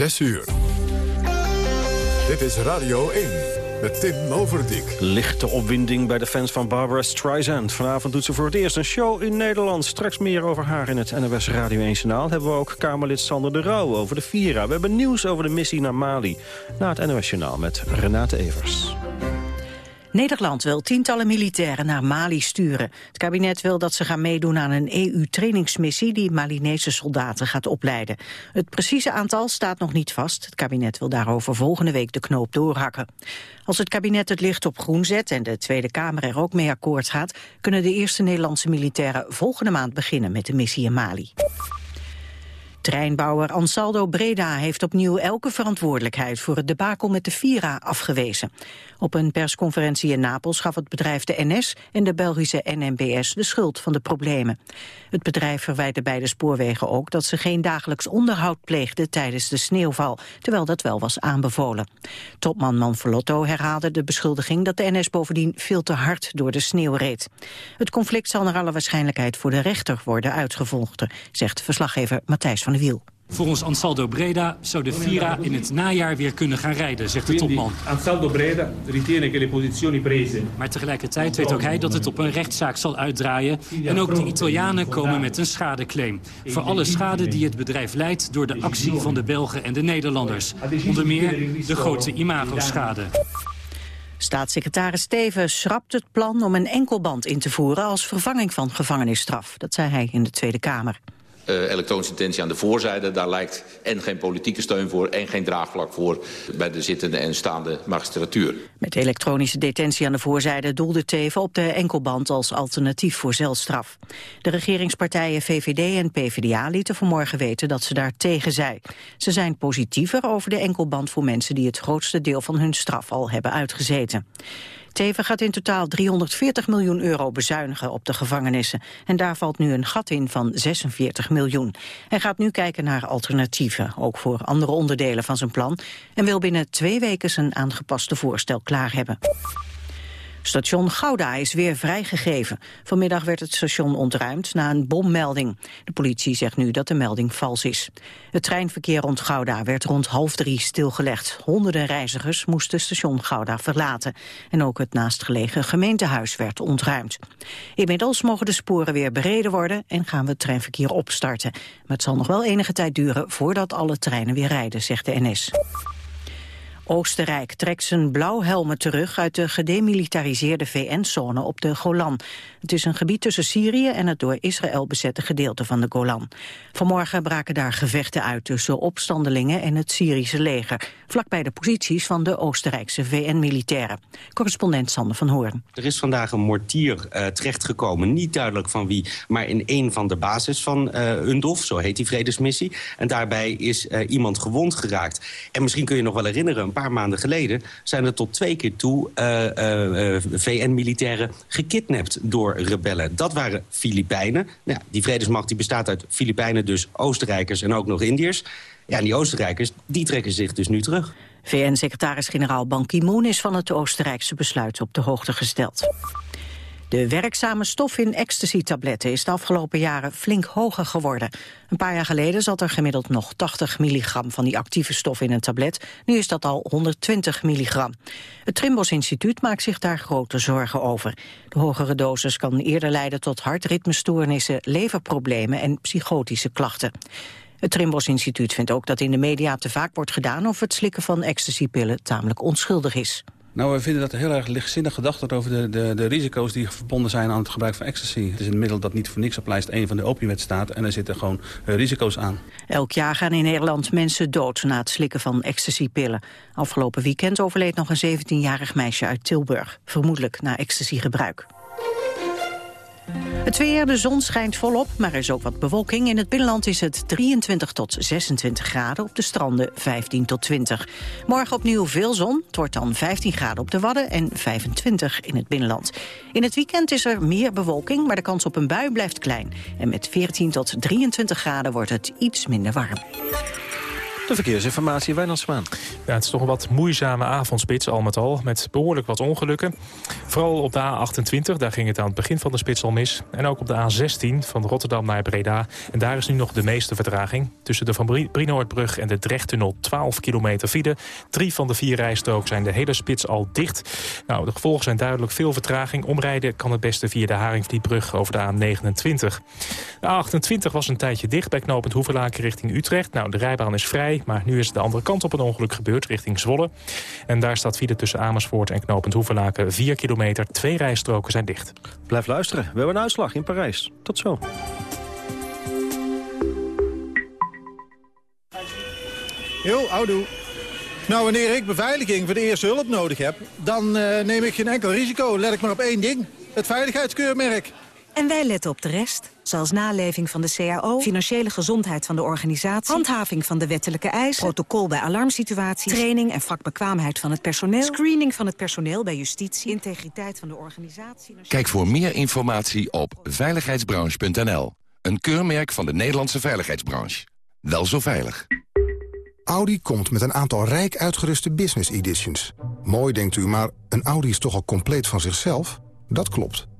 6 uur. Dit is Radio 1 met Tim Overdijk. Lichte opwinding bij de fans van Barbara Streisand. Vanavond doet ze voor het eerst een show in Nederland. Straks meer over haar in het NOS Radio 1 Journaal. Hebben we ook Kamerlid Sander de Rauw over de Vira. We hebben nieuws over de missie naar Mali. Na het NOS Journaal met Renate Evers. Nederland wil tientallen militairen naar Mali sturen. Het kabinet wil dat ze gaan meedoen aan een EU-trainingsmissie... die Malinese soldaten gaat opleiden. Het precieze aantal staat nog niet vast. Het kabinet wil daarover volgende week de knoop doorhakken. Als het kabinet het licht op groen zet en de Tweede Kamer er ook mee akkoord gaat... kunnen de eerste Nederlandse militairen volgende maand beginnen met de missie in Mali. Treinbouwer Ansaldo Breda heeft opnieuw elke verantwoordelijkheid voor het debakel met de Vira afgewezen. Op een persconferentie in Napels gaf het bedrijf de NS en de Belgische NMBS de schuld van de problemen. Het bedrijf verwijt beide spoorwegen ook dat ze geen dagelijks onderhoud pleegden tijdens de sneeuwval, terwijl dat wel was aanbevolen. Topman Manfrotto herhaalde de beschuldiging dat de NS bovendien veel te hard door de sneeuw reed. Het conflict zal naar alle waarschijnlijkheid voor de rechter worden uitgevochten, zegt verslaggever Matthijs van der Wiel. Volgens Ansaldo Breda zou de Vira in het najaar weer kunnen gaan rijden, zegt de topman. Ansaldo Breda ritiene che le posizioni prese. Maar tegelijkertijd weet ook hij dat het op een rechtszaak zal uitdraaien. En ook de Italianen komen met een schadeclaim. Voor alle schade die het bedrijf leidt door de actie van de Belgen en de Nederlanders. Onder meer de grote imagoschade. Staatssecretaris Steven schrapt het plan om een enkelband in te voeren als vervanging van gevangenisstraf. Dat zei hij in de Tweede Kamer elektronische detentie aan de voorzijde. Daar lijkt en geen politieke steun voor en geen draagvlak voor bij de zittende en staande magistratuur. Met elektronische detentie aan de voorzijde doelde Teven op de enkelband als alternatief voor zelfstraf. De regeringspartijen VVD en PvdA lieten vanmorgen weten dat ze daar tegen zijn. Ze zijn positiever over de enkelband voor mensen die het grootste deel van hun straf al hebben uitgezeten. Teven gaat in totaal 340 miljoen euro bezuinigen op de gevangenissen. En daar valt nu een gat in van 46 miljoen. Hij gaat nu kijken naar alternatieven, ook voor andere onderdelen van zijn plan. En wil binnen twee weken zijn aangepaste voorstel klaar hebben. Station Gouda is weer vrijgegeven. Vanmiddag werd het station ontruimd na een bommelding. De politie zegt nu dat de melding vals is. Het treinverkeer rond Gouda werd rond half drie stilgelegd. Honderden reizigers moesten station Gouda verlaten. En ook het naastgelegen gemeentehuis werd ontruimd. Inmiddels mogen de sporen weer bereden worden en gaan we het treinverkeer opstarten. Maar het zal nog wel enige tijd duren voordat alle treinen weer rijden, zegt de NS. Oostenrijk trekt zijn blauwhelmen terug uit de gedemilitariseerde VN-zone op de Golan. Het is een gebied tussen Syrië en het door Israël bezette gedeelte van de Golan. Vanmorgen braken daar gevechten uit tussen opstandelingen en het Syrische leger, vlakbij de posities van de Oostenrijkse VN-militairen. Correspondent Sander van Hoorn. Er is vandaag een mortier uh, terechtgekomen, niet duidelijk van wie, maar in een van de basis van uh, UNDOF, zo heet die vredesmissie. En daarbij is uh, iemand gewond geraakt. En misschien kun je nog wel herinneren, een paar maanden geleden zijn er tot twee keer toe VN-militairen gekidnapt door rebellen. Dat waren Filipijnen. Nou, die vredesmacht die bestaat uit Filipijnen, dus Oostenrijkers en ook nog Indiërs. Ja, die Oostenrijkers die trekken zich dus nu terug. VN-secretaris-generaal Ban Ki-moon is van het Oostenrijkse besluit op de hoogte gesteld. De werkzame stof in ecstasy-tabletten is de afgelopen jaren flink hoger geworden. Een paar jaar geleden zat er gemiddeld nog 80 milligram van die actieve stof in een tablet. Nu is dat al 120 milligram. Het Trimbos Instituut maakt zich daar grote zorgen over. De hogere dosis kan eerder leiden tot hartritmestoornissen, leverproblemen en psychotische klachten. Het Trimbos Instituut vindt ook dat in de media te vaak wordt gedaan... of het slikken van ecstasypillen tamelijk onschuldig is. Nou, we vinden dat heel erg lichtzinnig gedacht wordt over de, de, de, risico's die verbonden zijn aan het gebruik van ecstasy. Het is een middel dat niet voor niks op lijst 1 van de opiumwet staat en er zitten gewoon uh, risico's aan. Elk jaar gaan in Nederland mensen dood na het slikken van ecstasypillen. Afgelopen weekend overleed nog een 17-jarig meisje uit Tilburg, vermoedelijk na ecstasygebruik. Het weer, de zon schijnt volop, maar er is ook wat bewolking. In het binnenland is het 23 tot 26 graden, op de stranden 15 tot 20. Morgen opnieuw veel zon, het wordt dan 15 graden op de Wadden en 25 in het binnenland. In het weekend is er meer bewolking, maar de kans op een bui blijft klein. En met 14 tot 23 graden wordt het iets minder warm. De verkeersinformatie, Wijnand Ja, het is toch een wat moeizame avondspits al met al, met behoorlijk wat ongelukken. Vooral op de A28, daar ging het aan het begin van de spits al mis. En ook op de A16 van Rotterdam naar Breda. En daar is nu nog de meeste vertraging. Tussen de Van Brienoordbrug en de Drechttunnel 12 kilometer file. Drie van de vier rijstroken zijn de hele spits al dicht. Nou, de gevolgen zijn duidelijk veel vertraging. Omrijden kan het beste via de Haringvlietbrug over de A29. De A28 was een tijdje dicht bij knooppunt Hoevelaken richting Utrecht. Nou, de rijbaan is vrij, maar nu is het de andere kant op een ongeluk gebeurd richting Zwolle. En daar staat file tussen Amersfoort en knooppunt Hoevelaken 4 kilometer. Twee rijstroken zijn dicht. Blijf luisteren. We hebben een uitslag in Parijs. Tot zo. Jo, oudoe. Nou, wanneer ik beveiliging voor de eerste hulp nodig heb... dan uh, neem ik geen enkel risico. Let ik maar op één ding. Het veiligheidskeurmerk. En wij letten op de rest, zoals naleving van de CAO... financiële gezondheid van de organisatie... handhaving van de wettelijke eisen... protocol bij alarmsituaties... training en vakbekwaamheid van het personeel... screening van het personeel bij justitie... integriteit van de organisatie... Kijk voor meer informatie op veiligheidsbranche.nl. Een keurmerk van de Nederlandse veiligheidsbranche. Wel zo veilig. Audi komt met een aantal rijk uitgeruste business editions. Mooi denkt u, maar een Audi is toch al compleet van zichzelf? Dat klopt.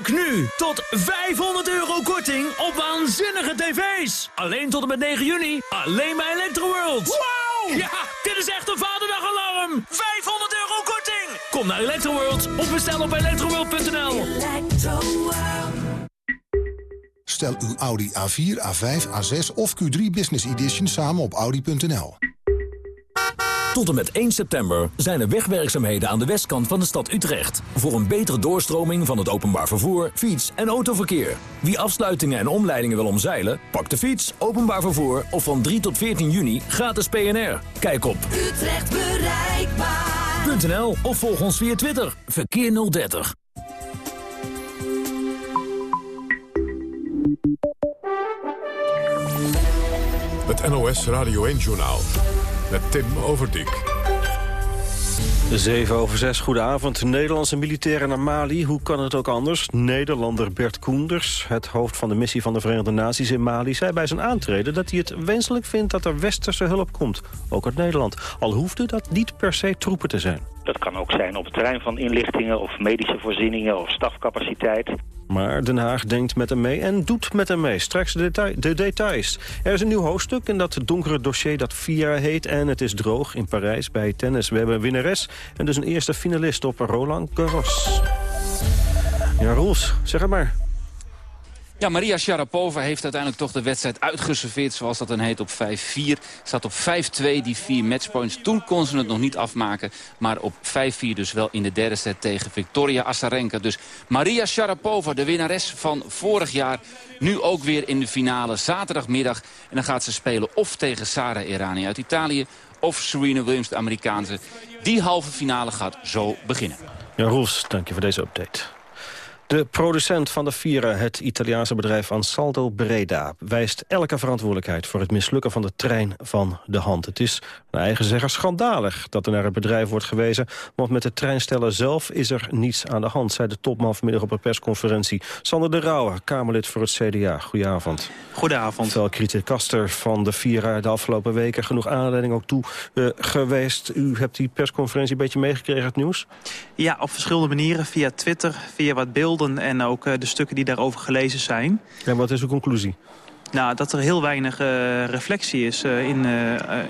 Pak nu tot 500 euro korting op waanzinnige tv's. Alleen tot en met 9 juni. Alleen bij Electroworld. Wow! Ja, dit is echt een vaderdagalarm. 500 euro korting. Kom naar Electroworld of bestel op electroworld.nl. Stel uw Audi A4, A5, A6 of Q3 Business Edition samen op Audi.nl. Tot en met 1 september zijn er wegwerkzaamheden aan de westkant van de stad Utrecht. Voor een betere doorstroming van het openbaar vervoer, fiets- en autoverkeer. Wie afsluitingen en omleidingen wil omzeilen, pak de fiets, openbaar vervoer of van 3 tot 14 juni gratis PNR. Kijk op Utrecht bereikbaar.nl of volg ons via Twitter. Verkeer 030. Het NOS Radio 1-journaal met Tim Overdijk. 7 over 6, goedenavond. Nederlandse militairen naar Mali, hoe kan het ook anders? Nederlander Bert Koenders, het hoofd van de missie van de Verenigde Naties in Mali... zei bij zijn aantreden dat hij het wenselijk vindt dat er westerse hulp komt. Ook uit Nederland. Al hoefde dat niet per se troepen te zijn. Dat kan ook zijn op het terrein van inlichtingen of medische voorzieningen of stafcapaciteit. Maar Den Haag denkt met hem mee en doet met hem mee. Straks de, de, details. Er is een nieuw hoofdstuk in dat donkere dossier dat VIA heet... en het is droog in Parijs bij tennis. We hebben een winnares en dus een eerste finalist op Roland Garros. Ja, Roels, zeg het maar. Ja, Maria Sharapova heeft uiteindelijk toch de wedstrijd uitgeserveerd... zoals dat dan heet, op 5-4. Staat op 5-2, die vier matchpoints. Toen kon ze het nog niet afmaken. Maar op 5-4 dus wel in de derde set tegen Victoria Azarenka. Dus Maria Sharapova, de winnares van vorig jaar... nu ook weer in de finale, zaterdagmiddag. En dan gaat ze spelen of tegen Sara Errani uit Italië... of Serena Williams, de Amerikaanse. Die halve finale gaat zo beginnen. Ja, Roels, dank je voor deze update. De producent van de Vira, het Italiaanse bedrijf Ansaldo Breda... wijst elke verantwoordelijkheid voor het mislukken van de trein van de hand. Het is, naar eigen zeggen, schandalig dat er naar het bedrijf wordt gewezen... want met de treinsteller zelf is er niets aan de hand... zei de topman vanmiddag op een persconferentie. Sander de Rauwe, Kamerlid voor het CDA. Goedenavond. Goedenavond. Wel Kaster van de Vira de afgelopen weken... genoeg aanleiding ook toe uh, geweest. U hebt die persconferentie een beetje meegekregen, het nieuws? Ja, op verschillende manieren. Via Twitter, via wat beelden en ook eh, de stukken die daarover gelezen zijn. En wat is uw conclusie? Nou, dat er heel weinig uh, reflectie is uh, in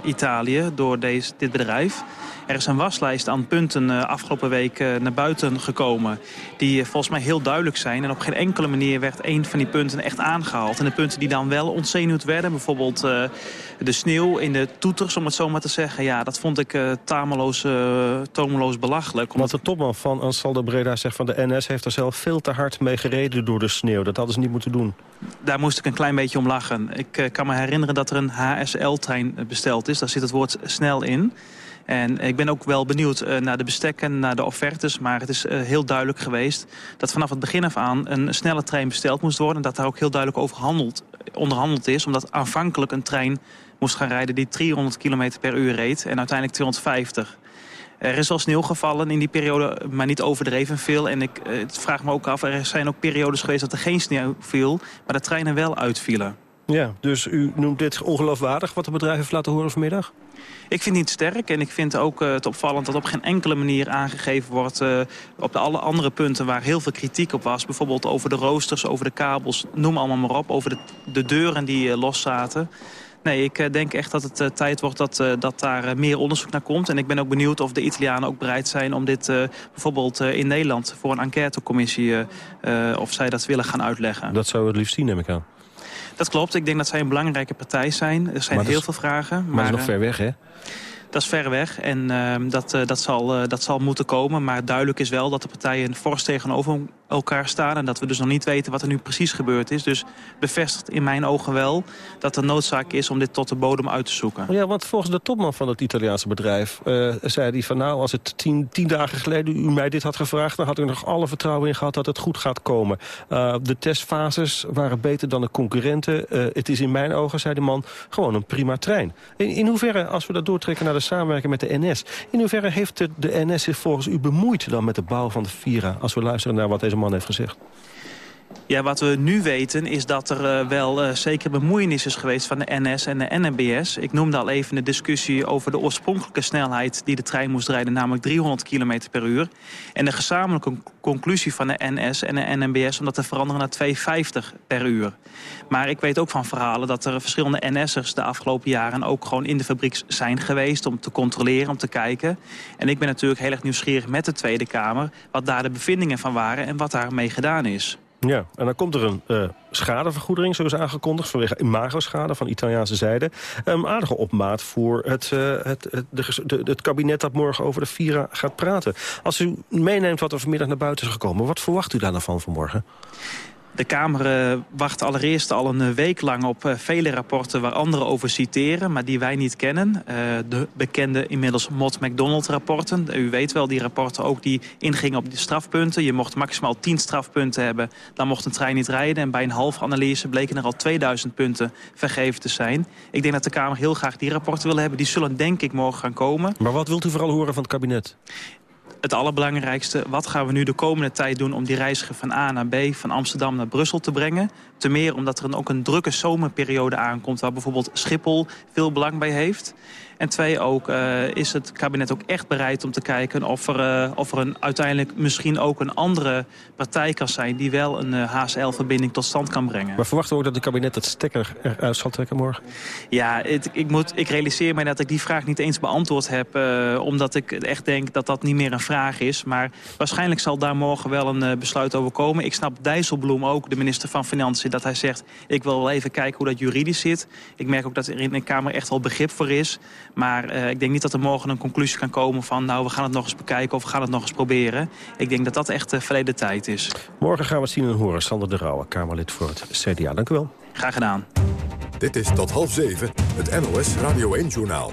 Italië door deze, dit bedrijf. Er is een waslijst aan punten afgelopen week naar buiten gekomen... die volgens mij heel duidelijk zijn. En op geen enkele manier werd één van die punten echt aangehaald. En de punten die dan wel ontzenuwd werden... bijvoorbeeld de sneeuw in de toeters, om het zo maar te zeggen... ja, dat vond ik tameloos, tomeloos belachelijk. Omdat... Want de topman van Ansaldo Breda zegt van de NS... heeft er zelf veel te hard mee gereden door de sneeuw. Dat hadden ze niet moeten doen. Daar moest ik een klein beetje om lachen. Ik kan me herinneren dat er een HSL-trein besteld is. Daar zit het woord snel in. En ik ben ook wel benieuwd uh, naar de bestekken, naar de offertes. Maar het is uh, heel duidelijk geweest dat vanaf het begin af aan... een snelle trein besteld moest worden. En dat daar ook heel duidelijk over handeld, onderhandeld is. Omdat aanvankelijk een trein moest gaan rijden die 300 km per uur reed. En uiteindelijk 250 er is al sneeuw gevallen in die periode, maar niet overdreven veel. En ik uh, vraag me ook af, er zijn ook periodes geweest dat er geen sneeuw viel... maar de treinen wel uitvielen. Ja, dus u noemt dit ongeloofwaardig wat de bedrijf heeft laten horen vanmiddag? Ik vind het niet sterk en ik vind ook uh, het opvallend dat op geen enkele manier aangegeven wordt... Uh, op de alle andere punten waar heel veel kritiek op was. Bijvoorbeeld over de roosters, over de kabels, noem allemaal maar op. Over de, de deuren die uh, los zaten. Nee, ik denk echt dat het tijd wordt dat, dat daar meer onderzoek naar komt. En ik ben ook benieuwd of de Italianen ook bereid zijn om dit bijvoorbeeld in Nederland... voor een enquêtecommissie, of zij dat willen gaan uitleggen. Dat zou het liefst zien, neem ik aan. Dat klopt. Ik denk dat zij een belangrijke partij zijn. Er zijn heel veel vragen. Maar, maar dat is nog ver weg, hè? Dat is ver weg en uh, dat, uh, dat, zal, uh, dat zal moeten komen. Maar duidelijk is wel dat de partijen fors tegenover elkaar staan... en dat we dus nog niet weten wat er nu precies gebeurd is. Dus bevestigt in mijn ogen wel dat er noodzaak is om dit tot de bodem uit te zoeken. Ja, want volgens de topman van het Italiaanse bedrijf zei hij van... nou, als het tien, tien dagen geleden u mij dit had gevraagd... dan had ik nog alle vertrouwen in gehad dat het goed gaat komen. de testfases waren beter dan de concurrenten. het is in mijn ogen, zei de man, gewoon een prima trein. In, in hoeverre, als we dat doortrekken naar de samenwerken met de NS. In hoeverre heeft de, de NS zich volgens u bemoeid dan met de bouw van de Vira... als we luisteren naar wat deze man heeft gezegd? Ja, wat we nu weten is dat er uh, wel uh, zeker bemoeienis is geweest van de NS en de NMBS. Ik noemde al even de discussie over de oorspronkelijke snelheid die de trein moest rijden, namelijk 300 km per uur. En de gezamenlijke conclusie van de NS en de NMBS om dat te veranderen naar 250 per uur. Maar ik weet ook van verhalen dat er verschillende NS'ers de afgelopen jaren ook gewoon in de fabriek zijn geweest om te controleren, om te kijken. En ik ben natuurlijk heel erg nieuwsgierig met de Tweede Kamer wat daar de bevindingen van waren en wat daarmee gedaan is. Ja, en dan komt er een uh, schadevergoeding, zoals aangekondigd... vanwege imagoschade van Italiaanse zijde. Een aardige opmaat voor het, uh, het, het, de, het kabinet dat morgen over de Vira gaat praten. Als u meeneemt wat er vanmiddag naar buiten is gekomen... wat verwacht u daar dan van vanmorgen? De Kamer uh, wacht allereerst al een week lang op uh, vele rapporten waar anderen over citeren, maar die wij niet kennen. Uh, de bekende inmiddels Mott-McDonald-rapporten. U weet wel, die rapporten ook die ingingen op de strafpunten. Je mocht maximaal 10 strafpunten hebben, dan mocht een trein niet rijden. En bij een halve analyse bleken er al 2000 punten vergeven te zijn. Ik denk dat de Kamer heel graag die rapporten wil hebben. Die zullen denk ik morgen gaan komen. Maar wat wilt u vooral horen van het kabinet? Het allerbelangrijkste, wat gaan we nu de komende tijd doen... om die reiziger van A naar B, van Amsterdam naar Brussel te brengen? Te meer omdat er ook een drukke zomerperiode aankomt... waar bijvoorbeeld Schiphol veel belang bij heeft. En twee, ook uh, is het kabinet ook echt bereid om te kijken... of er, uh, of er een, uiteindelijk misschien ook een andere partij kan zijn... die wel een uh, eh, HSL-verbinding tot stand kan brengen. Maar verwachten we ook dat het kabinet het stekker eruit zal trekken morgen? Ja, het, ik, moet, ik realiseer mij dat ik die vraag niet eens beantwoord heb... omdat ik echt denk dat dat niet meer een vraag is. Maar waarschijnlijk zal daar morgen wel een besluit over komen. Ik snap Dijsselbloem ook, de minister van Financiën... dat hij zegt, ik wil wel even kijken hoe dat juridisch zit. Ik merk ook dat er in de Kamer echt wel begrip voor is... Maar uh, ik denk niet dat er morgen een conclusie kan komen van... nou, we gaan het nog eens bekijken of we gaan het nog eens proberen. Ik denk dat dat echt uh, verleden tijd is. Morgen gaan we het zien en horen. Sander de Rauwe, Kamerlid voor het CDA. Dank u wel. Graag gedaan. Dit is tot half zeven, het NOS Radio 1-journaal.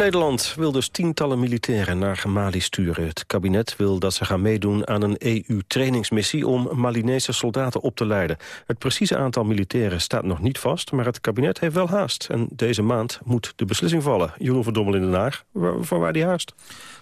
Nederland wil dus tientallen militairen naar Mali sturen. Het kabinet wil dat ze gaan meedoen aan een EU-trainingsmissie... om Malinese soldaten op te leiden. Het precieze aantal militairen staat nog niet vast... maar het kabinet heeft wel haast. En deze maand moet de beslissing vallen. Jeroen van Dommel in Den Haag, voor waar die haast?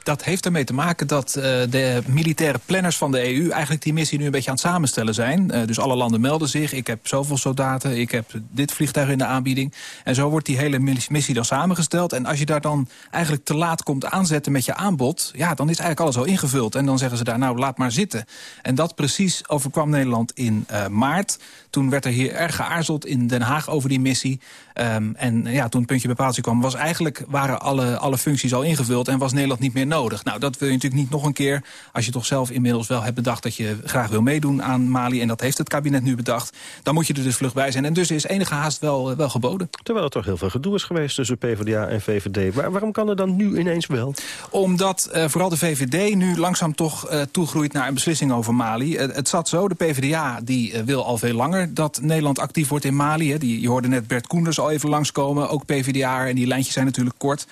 Dat heeft ermee te maken dat uh, de militaire planners van de EU... eigenlijk die missie nu een beetje aan het samenstellen zijn. Uh, dus alle landen melden zich. Ik heb zoveel soldaten, ik heb dit vliegtuig in de aanbieding. En zo wordt die hele missie dan samengesteld. En als je daar dan eigenlijk te laat komt aanzetten met je aanbod... ja, dan is eigenlijk alles al ingevuld. En dan zeggen ze daar, nou, laat maar zitten. En dat precies overkwam Nederland in uh, maart. Toen werd er hier erg geaarzeld in Den Haag over die missie. Um, en ja, toen het puntje bepaaldje kwam, was eigenlijk, waren alle, alle functies al ingevuld... en was Nederland niet meer nodig. Nou, dat wil je natuurlijk niet nog een keer... als je toch zelf inmiddels wel hebt bedacht dat je graag wil meedoen aan Mali... en dat heeft het kabinet nu bedacht, dan moet je er dus vlug bij zijn. En dus is enige haast wel, wel geboden. Terwijl er toch heel veel gedoe is geweest tussen PvdA en VVD. Maar waarom kan er dan nu ineens wel? Omdat uh, vooral de VVD nu langzaam toch uh, toegroeit naar een beslissing over Mali. Uh, het zat zo, de PvdA die wil al veel langer dat Nederland actief wordt in Mali. Hè. Die, je hoorde net Bert Koenders al even langskomen, ook PvdA. En die lijntjes zijn natuurlijk kort.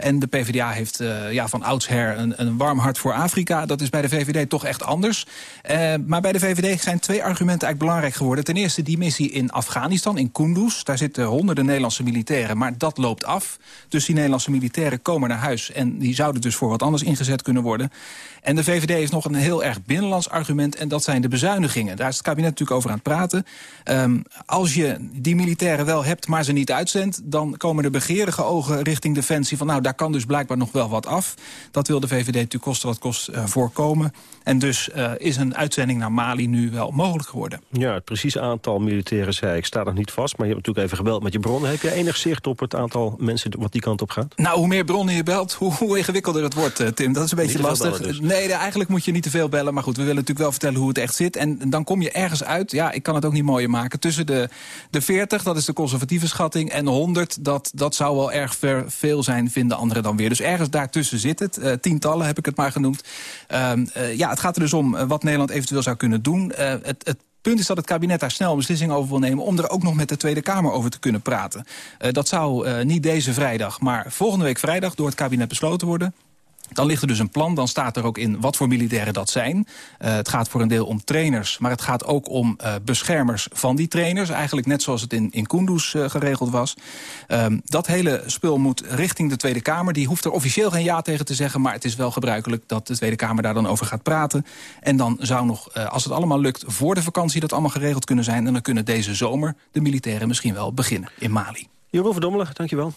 en de PvdA heeft ja, van oudsher een, een, warm hart voor Afrika. Dat is bij de VVD toch echt anders. maar bij de VVD zijn twee argumenten eigenlijk belangrijk geworden. Ten eerste die missie in Afghanistan, in Kunduz. Daar zitten honderden Nederlandse militairen, maar dat loopt af. Dus die Nederlandse militairen komen naar huis... en die zouden dus voor wat anders ingezet kunnen worden. En de VVD heeft nog een heel erg binnenlands argument... en dat zijn de bezuinigingen. Daar is het kabinet natuurlijk over aan het praten. Um, als je die militairen wel hebt, maar ze niet uitzendt... dan komen de begeerige ogen richting Defensie van... nou, daar kan dus blijkbaar nog wel wat af. Dat wil de VVD natuurlijk kosten wat kost uh, voorkomen. En dus uh, is een uitzending naar Mali nu wel mogelijk geworden. Ja, het precieze aantal militairen zei ik staat nog niet vast... maar je hebt natuurlijk even gebeld met je bronnen. Heb je enig zicht op het aantal mensen wat die kant op gaat? Nou, hoe meer bronnen je belt, hoe, hoe ingewikkelder het wordt, uh, Tim. Dat is een beetje lastig. Dus. Nee, eigenlijk moet je niet te veel bellen. Maar goed, we willen natuurlijk wel vertellen hoe het echt zit. En dan kom je ergens uit, ja, ik kan het ook niet mooier maken... tussen de, de 40, dat is de conservatieve en 100, dat, dat zou wel erg ver, veel zijn, vinden anderen dan weer. Dus ergens daartussen zit het. Uh, tientallen heb ik het maar genoemd. Uh, uh, ja, het gaat er dus om wat Nederland eventueel zou kunnen doen. het, het punt is dat het kabinet daar snel een beslissing over wil nemen... om er ook nog met de Tweede Kamer over te kunnen praten. Dat zou niet deze vrijdag, maar volgende week vrijdag... door het kabinet besloten worden. Dan ligt er dus een plan, dan staat er ook in wat voor militairen dat zijn. Uh, het gaat voor een deel om trainers, maar het gaat ook om uh, beschermers van die trainers. Eigenlijk net zoals het in, in Kunduz uh, geregeld was. Um, dat hele spul moet richting de Tweede Kamer. Die hoeft er officieel geen ja tegen te zeggen... maar het is wel gebruikelijk dat de Tweede Kamer daar dan over gaat praten. En dan zou nog, als het allemaal lukt, voor de vakantie dat allemaal geregeld kunnen zijn... en dan kunnen deze zomer de militairen misschien wel beginnen in Mali. Jeroen Verdommelen, dankjewel.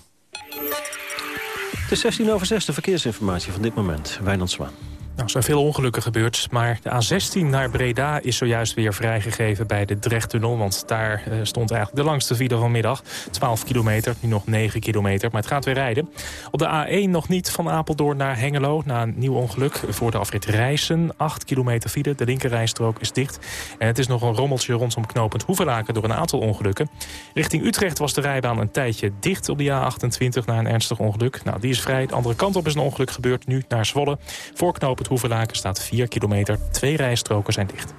Het is 16 over 6, de verkeersinformatie van dit moment. Wijnand Zwaan. Nou, er zijn veel ongelukken gebeurd, maar de A16 naar Breda is zojuist weer vrijgegeven bij de Drechttunnel. Want daar uh, stond eigenlijk de langste file van middag. 12 kilometer, nu nog 9 kilometer, maar het gaat weer rijden. Op de A1 nog niet van Apeldoorn naar Hengelo na een nieuw ongeluk. Voor de afrit Rijssen, 8 kilometer file. De linkerrijstrook is dicht. En het is nog een rommeltje rondom knooppunt Hoevelaken door een aantal ongelukken. Richting Utrecht was de rijbaan een tijdje dicht op de A28 na een ernstig ongeluk. Nou, die is vrij. De andere kant op is een ongeluk gebeurd, nu naar Zwolle. Voor knooppunt Hoevelaken staat 4 kilometer. Twee rijstroken zijn dicht.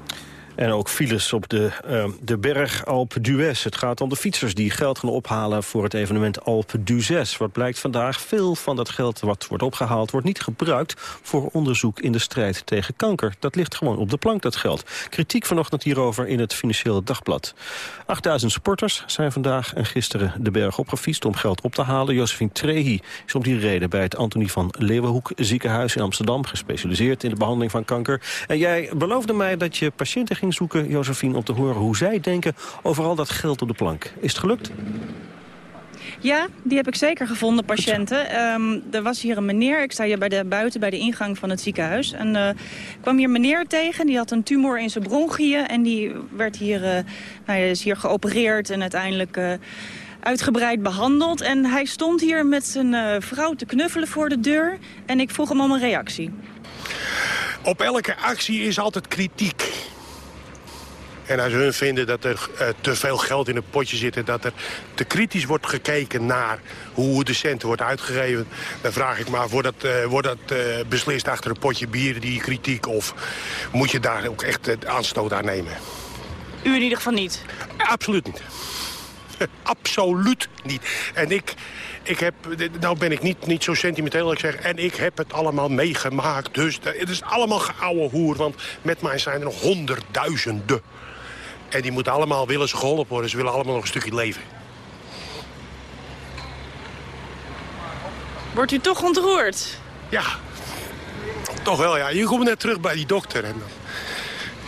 En ook files op de, uh, de berg Alpe d'Huez. Het gaat om de fietsers die geld gaan ophalen voor het evenement Alpe d'Huez. Wat blijkt vandaag, veel van dat geld wat wordt opgehaald... wordt niet gebruikt voor onderzoek in de strijd tegen kanker. Dat ligt gewoon op de plank, dat geld. Kritiek vanochtend hierover in het Financiële Dagblad. 8000 sporters zijn vandaag en gisteren de berg opgefietst... om geld op te halen. Josephine Trehi is om die reden bij het Antonie van Leeuwenhoek ziekenhuis in Amsterdam... gespecialiseerd in de behandeling van kanker. En jij beloofde mij dat je patiënten ging zoeken, Josephine, om te horen hoe zij denken over al dat geld op de plank. Is het gelukt? Ja, die heb ik zeker gevonden, patiënten. Um, er was hier een meneer, ik sta hier bij de, buiten bij de ingang van het ziekenhuis. En uh, kwam hier een meneer tegen, die had een tumor in zijn bronchiën. En die werd hier, uh, nou, is hier geopereerd en uiteindelijk... Uh, uitgebreid behandeld. En hij stond hier met zijn vrouw te knuffelen voor de deur. En ik vroeg hem om een reactie. Op elke actie is altijd kritiek. En als hun vinden dat er uh, te veel geld in een potje zit... en dat er te kritisch wordt gekeken naar hoe de centen wordt uitgegeven... dan vraag ik maar, wordt dat, uh, wordt dat uh, beslist achter een potje bier, die kritiek... of moet je daar ook echt aanstoot aan nemen? U in ieder geval niet? Absoluut niet. Absoluut niet. En ik, ik heb, nou ben ik niet, niet zo sentimenteel, ik zeg, en ik heb het allemaal meegemaakt. Dus het is allemaal geouwe hoer, want met mij zijn er nog honderdduizenden. En die moeten allemaal willen ze geholpen worden. Ze willen allemaal nog een stukje leven. Wordt u toch ontroerd? Ja, toch wel ja. Je komt net terug bij die dokter. En dan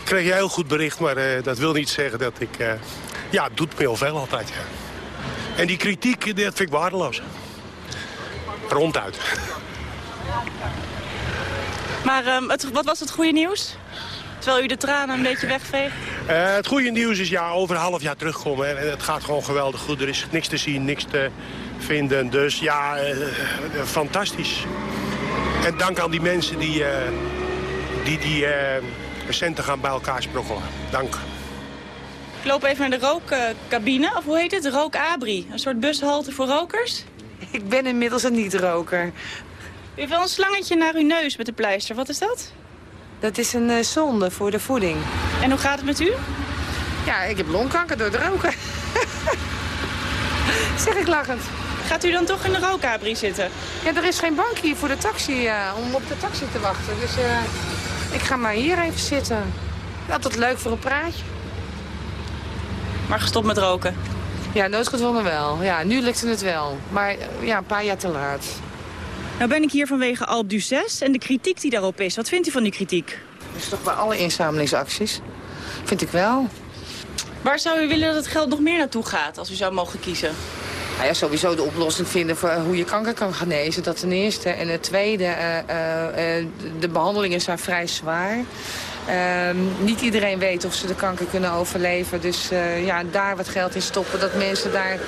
kreeg je heel goed bericht, maar uh, dat wil niet zeggen dat ik... Uh, ja, het doet me heel veel altijd, ja. En die kritiek, dat vind ik waardeloos. Ronduit. Maar um, het, wat was het goede nieuws? Terwijl u de tranen een beetje wegveegt? Uh, het goede nieuws is ja, over een half jaar terugkomen. En het gaat gewoon geweldig goed. Er is niks te zien, niks te vinden. Dus ja, uh, fantastisch. En dank aan die mensen die uh, die, die centen gaan bij elkaar sprokkelen. Dank. Ik loop even naar de rookcabine, of hoe heet het? De rookabri. Een soort bushalte voor rokers. Ik ben inmiddels een niet-roker. U heeft wel een slangetje naar uw neus met de pleister. Wat is dat? Dat is een uh, zonde voor de voeding. En hoe gaat het met u? Ja, ik heb longkanker door het roken. zeg ik lachend. Gaat u dan toch in de rookabri zitten? Ja, er is geen bank hier voor de taxi, uh, om op de taxi te wachten. Dus uh, ik ga maar hier even zitten. Altijd leuk voor een praatje. Maar gestopt met roken? Ja, noodgedwongen wel. Ja, nu lukt het wel. Maar ja, een paar jaar te laat. Nou ben ik hier vanwege Alp du 6 en de kritiek die daarop is. Wat vindt u van die kritiek? Dat is toch bij alle inzamelingsacties? Vind ik wel. Waar zou u willen dat het geld nog meer naartoe gaat als u zou mogen kiezen? Nou ja, sowieso de oplossing vinden voor hoe je kanker kan genezen. Dat ten eerste. En het tweede, uh, uh, de behandelingen zijn vrij zwaar. Uh, niet iedereen weet of ze de kanker kunnen overleven. Dus uh, ja, daar wat geld in stoppen. Dat mensen daar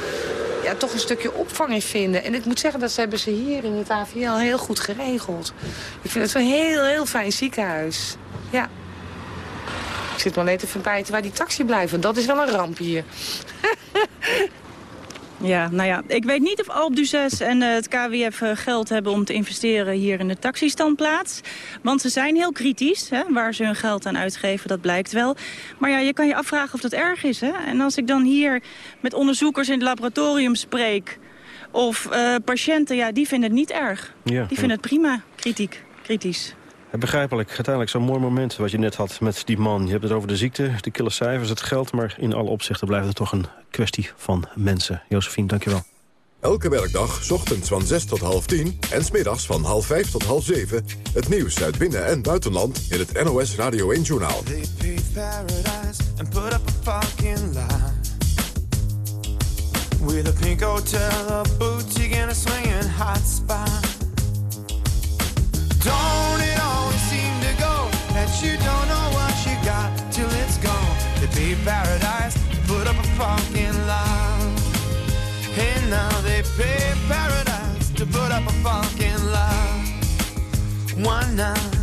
ja, toch een stukje opvang in vinden. En ik moet zeggen, dat hebben ze hier in het AVL heel goed geregeld. Ik vind het een heel, heel fijn ziekenhuis. Ja. Ik zit maar net te verbijten waar die taxi blijven. Dat is wel een ramp hier. Ja, nou ja, ik weet niet of Alp en uh, het KWF uh, geld hebben om te investeren hier in de taxistandplaats. Want ze zijn heel kritisch, hè, waar ze hun geld aan uitgeven, dat blijkt wel. Maar ja, je kan je afvragen of dat erg is. Hè? En als ik dan hier met onderzoekers in het laboratorium spreek... of uh, patiënten, ja, die vinden het niet erg. Ja, die vinden het prima, kritiek, kritisch. Begrijpelijk. Uiteindelijk zo'n mooi moment wat je net had met die man. Je hebt het over de ziekte, de kille cijfers, het geld... maar in alle opzichten blijft het toch een kwestie van mensen. Josephine, dankjewel. Elke werkdag, ochtends van 6 tot half 10 en smiddags van half 5 tot half 7... het nieuws uit binnen- en buitenland in het NOS Radio 1-journaal. With a pink hotel, a boutique and a swinging hot spot Don't it always seem to go that you don't know what you got till it's gone? To be paradise, put up a parking lot. And now they pay paradise to put up a parking lot. Why not?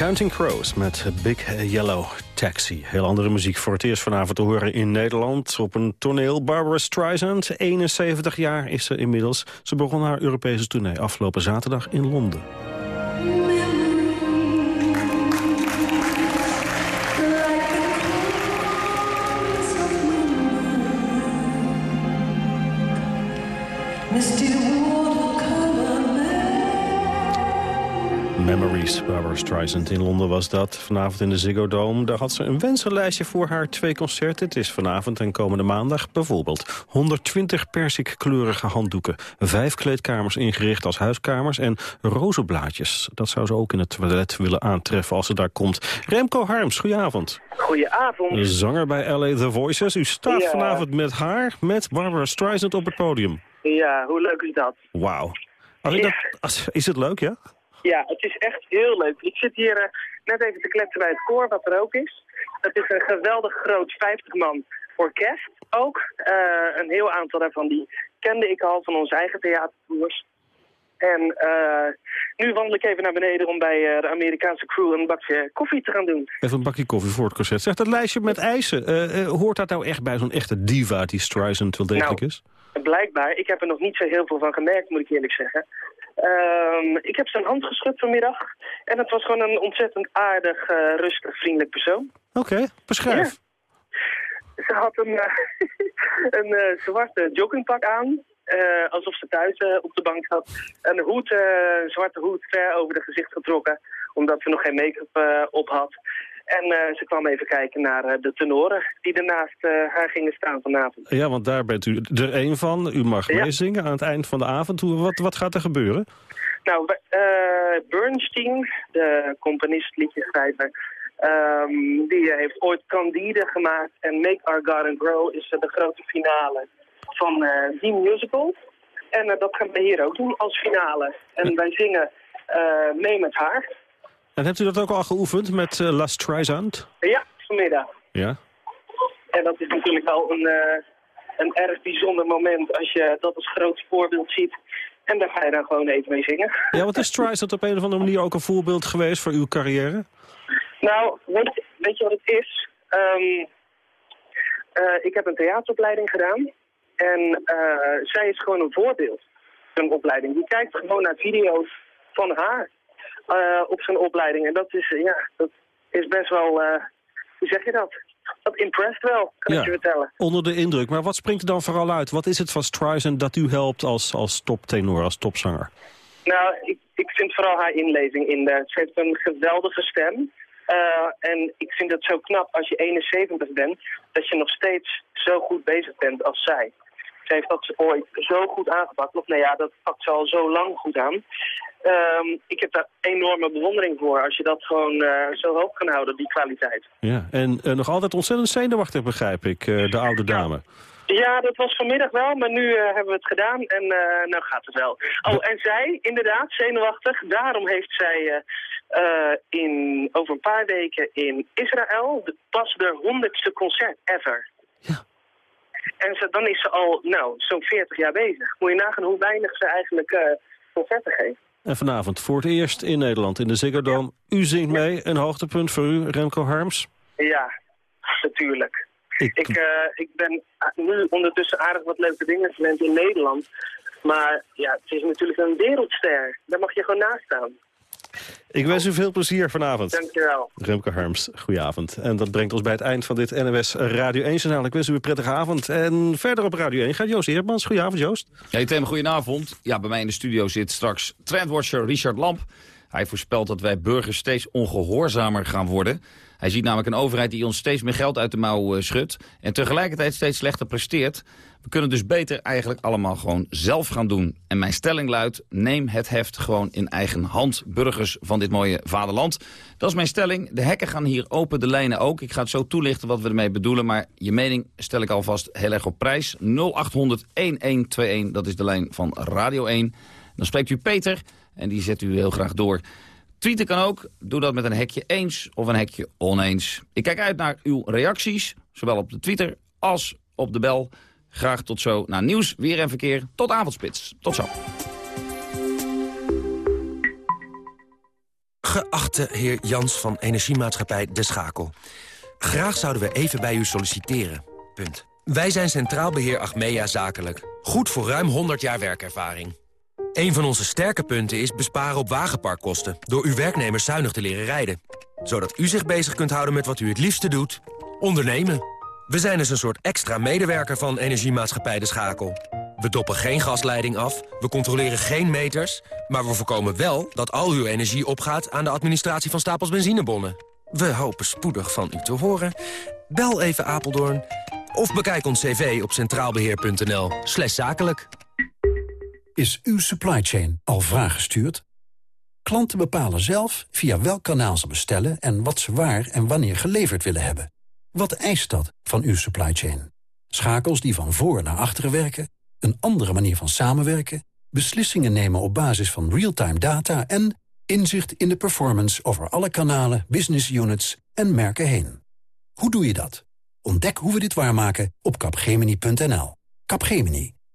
Counting Crows met Big Yellow Taxi. Heel andere muziek voor het eerst vanavond te horen in Nederland. Op een toneel. Barbara Streisand, 71 jaar is ze inmiddels. Ze begon haar Europese tournee afgelopen zaterdag in Londen. Memories, Barbara Streisand in Londen was dat. Vanavond in de Ziggo Dome. Daar had ze een wensenlijstje voor haar twee concerten. Het is vanavond en komende maandag bijvoorbeeld 120 persikkleurige handdoeken. Vijf kleedkamers ingericht als huiskamers en rozenblaadjes. Dat zou ze ook in het toilet willen aantreffen als ze daar komt. Remco Harms, goedenavond. Goedenavond. Zanger bij LA The Voices. U staat Ja. vanavond met haar, met Barbara Streisand op het podium. Ja, hoe leuk is dat? Wauw. Is het leuk, ja? Ja, het is echt heel leuk. Ik zit hier eh, net even te kletsen bij het koor, wat er ook is. Het is een geweldig groot 50-man orkest. Ook eh, een heel aantal daarvan die kende ik al van onze eigen theatertours. En eh, nu wandel ik even naar beneden om bij de Amerikaanse crew een bakje koffie te gaan doen. Even een bakje koffie voor het concert. Zeg, dat lijstje met eisen, hoort dat nou echt bij zo'n echte diva die Streisand wel degelijk Nou, is? Blijkbaar, ik heb er nog niet zo heel veel van gemerkt, moet ik eerlijk zeggen. Ehm, ik heb zijn hand geschud vanmiddag. En het was gewoon een ontzettend aardig, eh, rustig, vriendelijk persoon. Oké, beschrijf. Ze had een, eh, een eh, zwarte joggingpak aan. alsof ze thuis op de bank zat. Een hoed, zwarte hoed ver over de gezicht getrokken. Omdat ze nog geen make-up op had. En eh, ze kwam even kijken naar eh, de tenoren die ernaast eh, haar gingen staan vanavond. Ja, want daar bent u er één van. U mag Ja. meezingen aan het eind van de avond. Hoe, wat, wat gaat er gebeuren? Nou, Bernstein, de componist, liedjeschrijver, ehm, die heeft ooit Candide gemaakt. En Make Our Garden Grow is de grote finale van eh, die musical. En dat gaan we hier ook doen als finale. En wij zingen mee met haar. En hebt u dat ook al geoefend met eh, La Streisand? Ja, vanmiddag. Ja. En dat is natuurlijk wel een, eh, een erg bijzonder moment als je dat als groot voorbeeld ziet. En daar ga je dan gewoon even mee zingen. Ja, want is Streisand op een of andere manier ook een voorbeeld geweest voor uw carrière? Nou, weet, je- weet je wat het is? Ehm, eh, ik heb een theateropleiding gedaan. En eh, zij is gewoon een voorbeeld. Een opleiding. Die kijkt gewoon naar video's van haar eh, op zijn opleiding. En dat is, eh, ja, dat is best wel, eh, hoe zeg je dat? Dat impressed wel, kan ik je vertellen. onder de indruk. Maar wat springt er dan vooral uit? Wat is het van Streisand dat u helpt als, als toptenor, als topzanger? Nou, ik, ik vind vooral haar inleving in de. Ze heeft een geweldige stem. En ik vind het zo knap als je 71 bent, dat je nog steeds zo goed bezig bent als zij. Ze heeft dat ooit zo goed aangepakt. Of nou ja, dat pakt ze al zo lang goed aan. Ehm, ik heb daar enorme bewondering voor als je dat gewoon eh, zo hoog kan houden, die kwaliteit. Ja, en eh, nog altijd ontzettend zenuwachtig, begrijp ik, eh, de oude dame. Ja, dat was vanmiddag wel, maar nu hebben we het gedaan en nou gaat het wel. Oh, en zij, inderdaad, zenuwachtig. Daarom heeft zij in, over een paar weken in Israël de, pas de honderdste concert ever. Ja. En ze, dan is ze al, nou, zo'n 40 jaar bezig. Moet je nagaan hoe weinig ze eigenlijk eh, concerten geeft. En vanavond voor het eerst in Nederland in de Ziggo Dome. U zingt mee, een hoogtepunt voor u, Remco Harms. Ja, natuurlijk. Ik, eh, ik ben nu ondertussen aardig wat leuke dingen gewend in Nederland. Maar ja, het is natuurlijk een wereldster. Daar mag je gewoon naast staan. Ik wens u veel plezier vanavond. Dankjewel. Remco Harms, goedenavond. En dat brengt ons bij het eind van dit NOS Radio 1-journaal. Ik wens u een prettige avond. En verder op Radio 1 gaat Joost Eerdmans. Goedenavond, Joost. Hey Tim, goedenavond. Ja, bij mij in de studio zit straks trendwatcher Richard Lamp. Hij voorspelt dat wij burgers steeds ongehoorzamer gaan worden. Hij ziet namelijk een overheid die ons steeds meer geld uit de mouw eh, schudt... en tegelijkertijd steeds slechter presteert. We kunnen dus beter eigenlijk allemaal gewoon zelf gaan doen. En mijn stelling luidt, neem het heft gewoon in eigen hand... burgers van dit mooie vaderland. Dat is mijn stelling. De hekken gaan hier open, de lijnen ook. Ik ga het zo toelichten wat we ermee bedoelen... maar je mening stel ik alvast heel erg op prijs. 0800-1121, dat is de lijn van Radio 1. Dan spreekt u Peter en die zet u heel graag door. Tweeten kan ook. Doe dat met een hekje eens of een hekje oneens. Ik kijk uit naar uw reacties, zowel op de Twitter als op de bel. Graag tot zo naar nieuws, weer en verkeer. Tot avondspits. Tot zo. Geachte heer Jans van Energiemaatschappij De Schakel. Graag zouden we even bij u solliciteren. Punt. Wij zijn Centraal Beheer Achmea Zakelijk. Goed voor ruim 100 jaar werkervaring. Een van onze sterke punten is besparen op wagenparkkosten... door uw werknemers zuinig te leren rijden. Zodat u zich bezig kunt houden met wat u het liefste doet. Ondernemen. We zijn dus een soort extra medewerker van Energiemaatschappij De Schakel. We doppen geen gasleiding af, we controleren geen meters... Maar we voorkomen wel dat al uw energie opgaat aan de administratie van stapels benzinebonnen. We hopen spoedig van u te horen. Bel even Apeldoorn of bekijk ons cv op centraalbeheer.nl zakelijk. Is uw supply chain al vraaggestuurd? Klanten bepalen zelf via welk kanaal ze bestellen... en wat ze waar en wanneer geleverd willen hebben. Wat eist dat van uw supply chain? Schakels die van voor naar achteren werken? Een andere manier van samenwerken? Beslissingen nemen op basis van real-time data... en inzicht in de performance over alle kanalen, business units en merken heen. Hoe doe je dat? Ontdek hoe we dit waarmaken op capgemini.nl. Capgemini.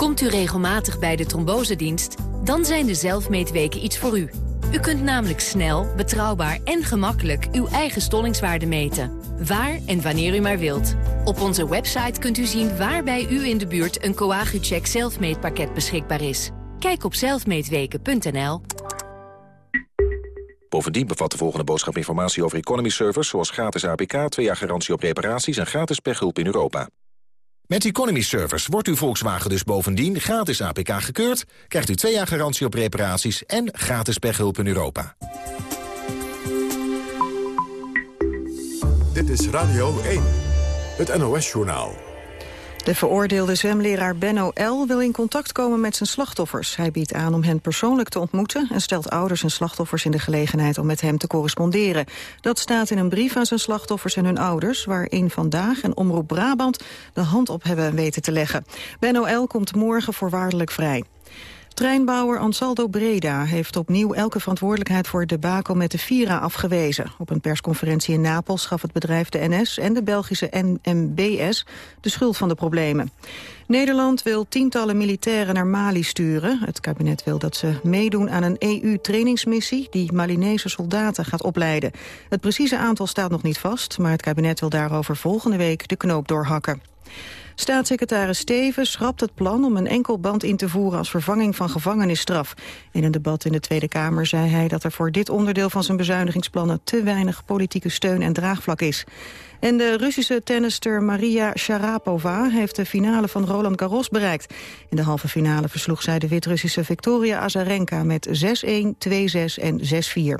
Komt u regelmatig bij de trombosedienst? Dan zijn de zelfmeetweken iets voor u. U kunt namelijk snel, betrouwbaar en gemakkelijk uw eigen stollingswaarde meten. Waar en wanneer u maar wilt. Op onze website kunt u zien waar bij u in de buurt een Coagucheck zelfmeetpakket beschikbaar is. Kijk op zelfmeetweken.nl. Bovendien bevat de volgende boodschap informatie over economy servers... zoals gratis APK, 2 jaar garantie op reparaties en gratis pechhulp in Europa. Met Economy Servers wordt uw Volkswagen dus bovendien gratis APK gekeurd... krijgt u 2 jaar garantie op reparaties en gratis pechhulp in Europa. Dit is Radio 1, het NOS-journaal. De veroordeelde zwemleraar Benno L. wil in contact komen met zijn slachtoffers. Hij biedt aan om hen persoonlijk te ontmoeten... en stelt ouders en slachtoffers in de gelegenheid om met hem te corresponderen. Dat staat in een brief aan zijn slachtoffers en hun ouders... waarin Vandaag en Omroep Brabant de hand op hebben weten te leggen. Benno L. komt morgen voorwaardelijk vrij. Treinbouwer Ansaldo Breda heeft opnieuw elke verantwoordelijkheid voor het debakel met de Vira afgewezen. Op een persconferentie in Napels gaf het bedrijf de NS en de Belgische NMBS de schuld van de problemen. Nederland wil tientallen militairen naar Mali sturen. Het kabinet wil dat ze meedoen aan een EU-trainingsmissie... die Malinese soldaten gaat opleiden. Het precieze aantal staat nog niet vast... maar het kabinet wil daarover volgende week de knoop doorhakken. Staatssecretaris Steven schrapt het plan om een enkelband in te voeren als vervanging van gevangenisstraf. In een debat in de Tweede Kamer zei hij dat er voor dit onderdeel van zijn bezuinigingsplannen te weinig politieke steun en draagvlak is. En de Russische tennister Maria Sharapova heeft de finale van Roland Garros bereikt. In de halve finale versloeg zij de Wit-Russische Victoria Azarenka met 6-1, 2-6 en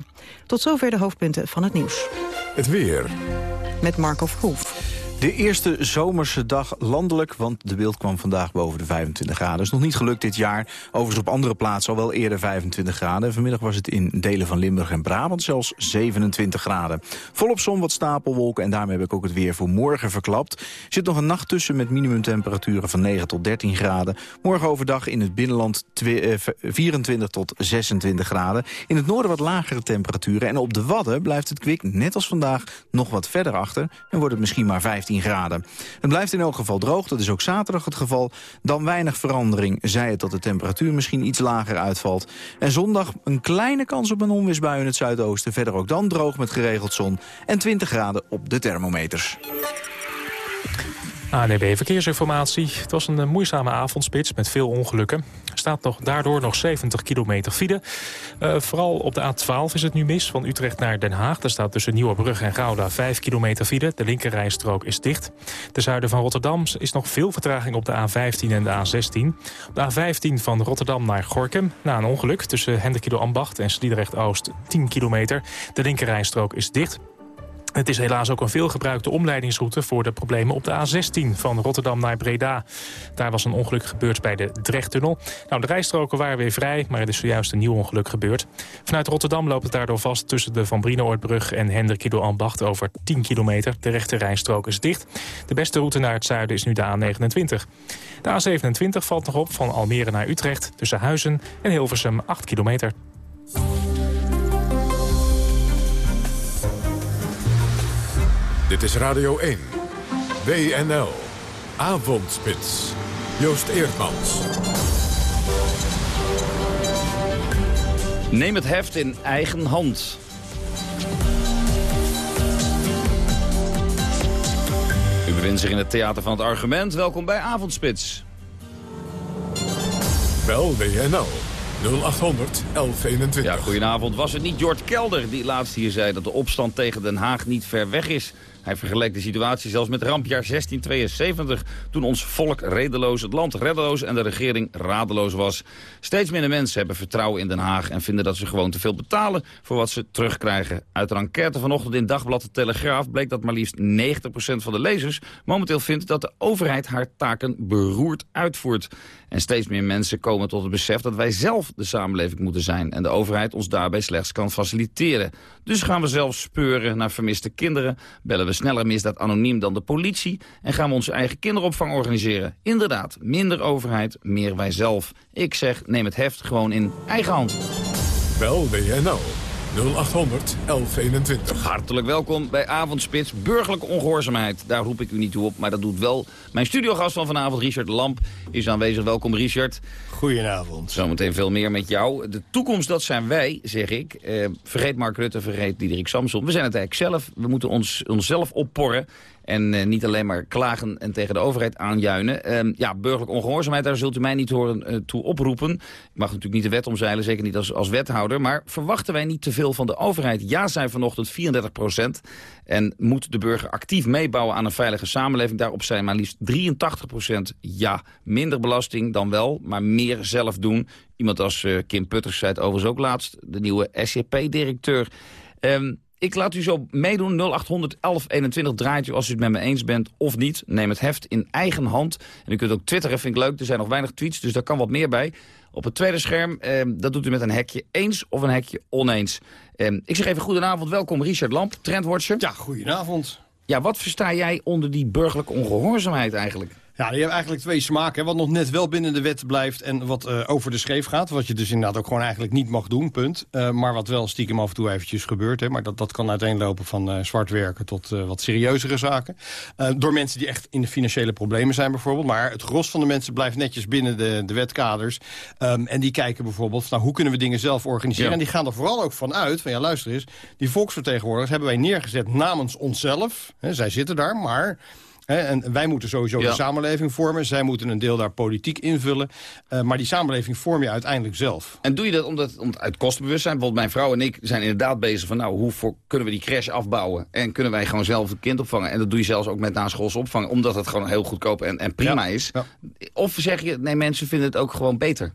6-4. Tot zover de hoofdpunten van het nieuws. Het weer. Met Marco Verhoef. De eerste zomerse dag landelijk, want de beeld kwam vandaag boven de 25 graden. is nog niet gelukt dit jaar. Overigens op andere plaatsen al wel eerder 25 graden. Vanmiddag was het in delen van Limburg en Brabant zelfs 27 graden. Volop zon, wat stapelwolken en daarmee heb ik ook het weer voor morgen verklapt. Er zit nog een nacht tussen met minimumtemperaturen van 9 tot 13 graden. Morgen overdag in het binnenland 24 tot 26 graden. In het noorden wat lagere temperaturen. En op de Wadden blijft het kwik net als vandaag nog wat verder achter. En wordt het misschien maar 15 graden. Het blijft in elk geval droog, dat is ook zaterdag het geval. Dan weinig verandering, zij het dat de temperatuur misschien iets lager uitvalt. En zondag een kleine kans op een onweersbui in het zuidoosten. Verder ook dan droog met geregeld zon en 20 graden op de thermometers. ANB Verkeersinformatie. Het was een eh, moeizame avondspits met veel ongelukken. Staat nog, daardoor nog 70 kilometer file. Uh, vooral op de A12 is het nu mis, van Utrecht naar Den Haag. Daar staat tussen Nieuwebrug en Gouda 5 kilometer file. De linkerrijstrook is dicht. Ten zuiden van Rotterdam is nog veel vertraging op de A15 en de A16. Op de A15 van Rotterdam naar Gorkum. Na een ongeluk tussen Hendrikido Ambacht en Sliedrecht-Oost 10 kilometer. De linkerrijstrook is dicht. Het is helaas ook een veelgebruikte omleidingsroute voor de problemen op de A16 van Rotterdam naar Breda. Daar was een ongeluk gebeurd bij de Drechttunnel. Nou, de rijstroken waren weer vrij, maar er is zojuist een nieuw ongeluk gebeurd. Vanuit Rotterdam loopt het daardoor vast tussen de Van Brienoordbrug en Hendrikido Ambacht over 10 kilometer. De rechte rijstrook is dicht. De beste route naar het zuiden is nu de A29. De A27 valt nog op van Almere naar Utrecht tussen Huizen en Hilversum 8 kilometer. Dit is Radio 1. WNL. Avondspits. Joost Eerdmans. Neem het heft in eigen hand. U bevindt zich in het Theater van het Argument. Welkom bij Avondspits. Bel WNL 0800 1121. Ja, goedenavond. Was het niet Jort Kelder die laatst hier zei dat de opstand tegen Den Haag niet ver weg is? Hij vergeleek de situatie zelfs met rampjaar 1672... toen ons volk redeloos, het land reddeloos en de regering radeloos was. Steeds minder mensen hebben vertrouwen in Den Haag... en vinden dat ze gewoon te veel betalen voor wat ze terugkrijgen. Uit een enquête vanochtend in Dagblad de Telegraaf... bleek dat maar liefst 90% van de lezers momenteel vindt... dat de overheid haar taken beroerd uitvoert. En steeds meer mensen komen tot het besef dat wij zelf de samenleving moeten zijn... en de overheid ons daarbij slechts kan faciliteren. Dus gaan we zelf speuren naar vermiste kinderen... bellen we sneller misdaad anoniem dan de politie... en gaan we onze eigen kinderopvang organiseren. Inderdaad, minder overheid, meer wij zelf. Ik zeg, neem het heft gewoon in eigen hand. Bel WNL 0800 1121. Hartelijk welkom bij Avondspits. Burgerlijke ongehoorzaamheid. Daar roep ik u niet toe op, maar dat doet wel mijn studiogast van vanavond, Richard Lamp, is aanwezig. Welkom, Richard. Goedenavond. Zometeen veel meer met jou. De toekomst, dat zijn wij, zeg ik. Eh, vergeet Mark Rutte, vergeet Diederik Samson. We zijn het eigenlijk zelf. We moeten ons, onszelf opporren. En eh, niet alleen maar klagen en tegen de overheid aanjuinen. Uh, ja, burgerlijke ongehoorzaamheid, daar zult u mij niet horen uh, toe oproepen. Ik mag natuurlijk niet de wet omzeilen, zeker niet als, als wethouder. Maar verwachten wij niet te veel van de overheid? Ja, zijn vanochtend 34 procent. En moet de burger actief meebouwen aan een veilige samenleving? Daarop zijn maar liefst 83 procent ja. Minder belasting dan wel, maar meer zelf doen. Iemand als uh, Kim Putters zei het overigens ook laatst. De nieuwe SCP-directeur. Um, ik laat u zo meedoen. 0800 1121 draait u als u het met me eens bent of niet. Neem het heft in eigen hand. En u kunt ook twitteren, vind ik leuk. Er zijn nog weinig tweets, dus daar kan wat meer bij. Op het tweede scherm, eh, dat doet u met een hekje eens of een hekje oneens. Eh, ik zeg even goedenavond, welkom Richard Lamp, trendwatcher. Ja, goedenavond. Ja, wat versta jij onder die burgerlijke ongehoorzaamheid eigenlijk? Ja, je hebt eigenlijk twee smaken. Wat nog net wel binnen de wet blijft en wat uh, over de scheef gaat. Wat je dus inderdaad ook gewoon eigenlijk niet mag doen, punt. Uh, maar wat wel stiekem af en toe eventjes gebeurt. Hè. Maar dat, dat kan uiteenlopen van uh, zwart werken tot wat serieuzere zaken. door mensen die echt in de financiële problemen zijn bijvoorbeeld. Maar het gros van de mensen blijft netjes binnen de, de wetkaders. Um, en die kijken bijvoorbeeld, nou, hoe kunnen we dingen zelf organiseren? Ja. En die gaan er vooral ook van uit, van ja luister eens... die volksvertegenwoordigers hebben wij neergezet namens onszelf. Hè, zij zitten daar, maar... En wij moeten sowieso ja. de samenleving vormen. Zij moeten een deel daar politiek invullen. Uh, maar die samenleving vorm je uiteindelijk zelf. En doe je dat omdat, omdat uit kostenbewustzijn? Bijvoorbeeld mijn vrouw en ik zijn inderdaad bezig van... nou, hoe voor, kunnen we die crash afbouwen? En kunnen wij gewoon zelf een kind opvangen? En dat doe je zelfs ook met naschoolse opvang. Omdat het gewoon heel goedkoop en, en prima ja. is. Ja. Of zeg je, nee, mensen vinden het ook gewoon beter?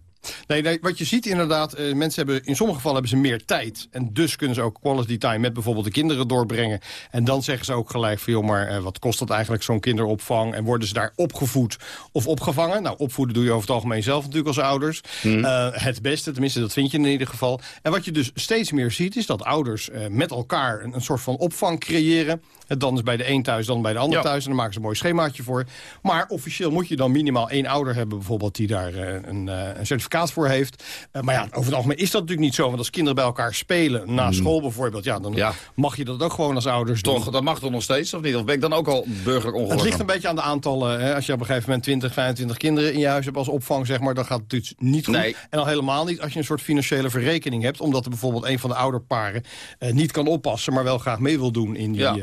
Nee, nee, wat je ziet inderdaad, uh, mensen hebben in sommige gevallen hebben ze meer tijd. En dus kunnen ze ook quality time met bijvoorbeeld de kinderen doorbrengen. En dan zeggen ze ook gelijk van, joh, maar uh, wat kost dat eigenlijk zo'n kinderopvang? En worden ze daar opgevoed of opgevangen? Nou, opvoeden doe je over het algemeen zelf natuurlijk als ouders. Hmm. Uh, het beste, tenminste dat vind je in ieder geval. En wat je dus steeds meer ziet, is dat ouders met elkaar een, een, soort van opvang creëren. Dan is bij de een thuis, dan bij de ander ja. thuis. En dan maken ze een mooi schemaatje voor. Maar officieel moet je dan minimaal één ouder hebben bijvoorbeeld... die daar een, een certificaat voor heeft. Uh, maar ja, over het algemeen is dat natuurlijk niet zo. Want als kinderen bij elkaar spelen, na school bijvoorbeeld... ja, dan ja. mag je dat ook gewoon als ouders toch, doen. Dat mag toch nog steeds, of niet? Of ben ik dan ook al burgerlijk ongehoorzaam? Het ligt een beetje aan de aantallen. Hè. Als je op een gegeven moment 20, 25 kinderen in je huis hebt als opvang... zeg maar, dan gaat het dus niet goed. Nee. En al helemaal niet als je een soort financiële verrekening hebt... omdat er bijvoorbeeld een van de ouderparen uh, niet kan oppassen... maar wel graag mee wil doen in die... Ja.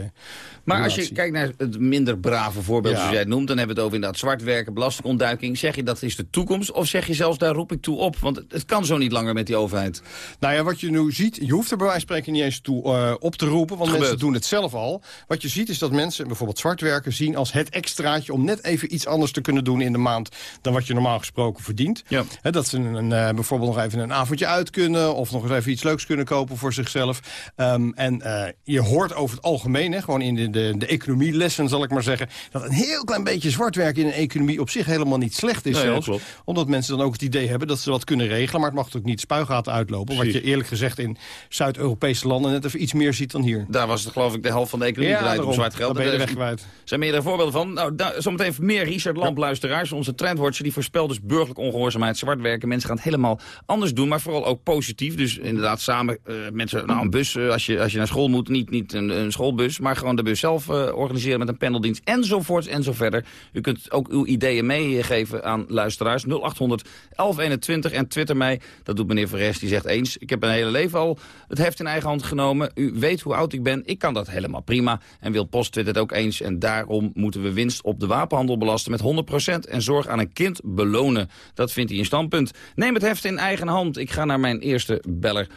Maar als je kijkt naar het minder brave voorbeeld zoals jij het noemt... dan hebben we het over inderdaad zwart werken, belastingontduiking. Zeg je dat is de toekomst? Of zeg je zelfs daar roep ik toe op? Want het kan zo niet langer met die overheid. Nou ja, wat je nu ziet... je hoeft er bij wijze van spreken niet eens toe uh, op te roepen... want mensen doen het zelf al. Wat je ziet is dat mensen bijvoorbeeld zwart werken zien als het extraatje... om net even iets anders te kunnen doen in de maand... dan wat je normaal gesproken verdient. Ja. He, dat ze een, uh, bijvoorbeeld nog even een avondje uit kunnen... of nog eens even iets leuks kunnen kopen voor zichzelf. Um, en uh, je hoort over het algemeen, hè, gewoon in de, de, de economielessen zal ik maar zeggen... dat een heel klein beetje zwart werken in een economie op zich helemaal niet slecht is nee, zelfs. Ja, omdat mensen dan ook het idee hebben dat ze wat kunnen regelen... maar het mag ook niet spuigaten uitlopen. Wat je eerlijk gezegd in Zuid-Europese landen net even iets meer ziet dan hier. Daar was het geloof ik de helft van de economie ja, draait om zwart geld. Daar ben je weg kwijt. Zijn meerdere voorbeelden van. Nou, daar, zometeen meer Richard Lamp, ja. luisteraars. Onze trendwatcher die voorspelt dus burgerlijk ongehoorzaamheid, zwart werken. Mensen gaan het helemaal anders doen, maar vooral ook positief. Dus inderdaad samen uh, met nou, een bus, uh, als, je, als je naar school moet, niet, niet een, een schoolbus... maar gewoon de bus zelf uh, organiseren met een pendeldienst enzovoorts en zo verder. U kunt ook uw ideeën meegeven aan luisteraars. 0800 1121 1121 en twitter mij. Dat doet meneer Verres, die zegt eens. Ik heb mijn hele leven al het heft in eigen hand genomen. U weet hoe oud ik ben. Ik kan dat helemaal prima. En wil Post het ook eens. En daarom moeten we winst op de wapenhandel belasten met 100% en zorg aan een kind belonen. Dat vindt hij een standpunt. Neem het heft in eigen hand. Ik ga naar mijn eerste beller.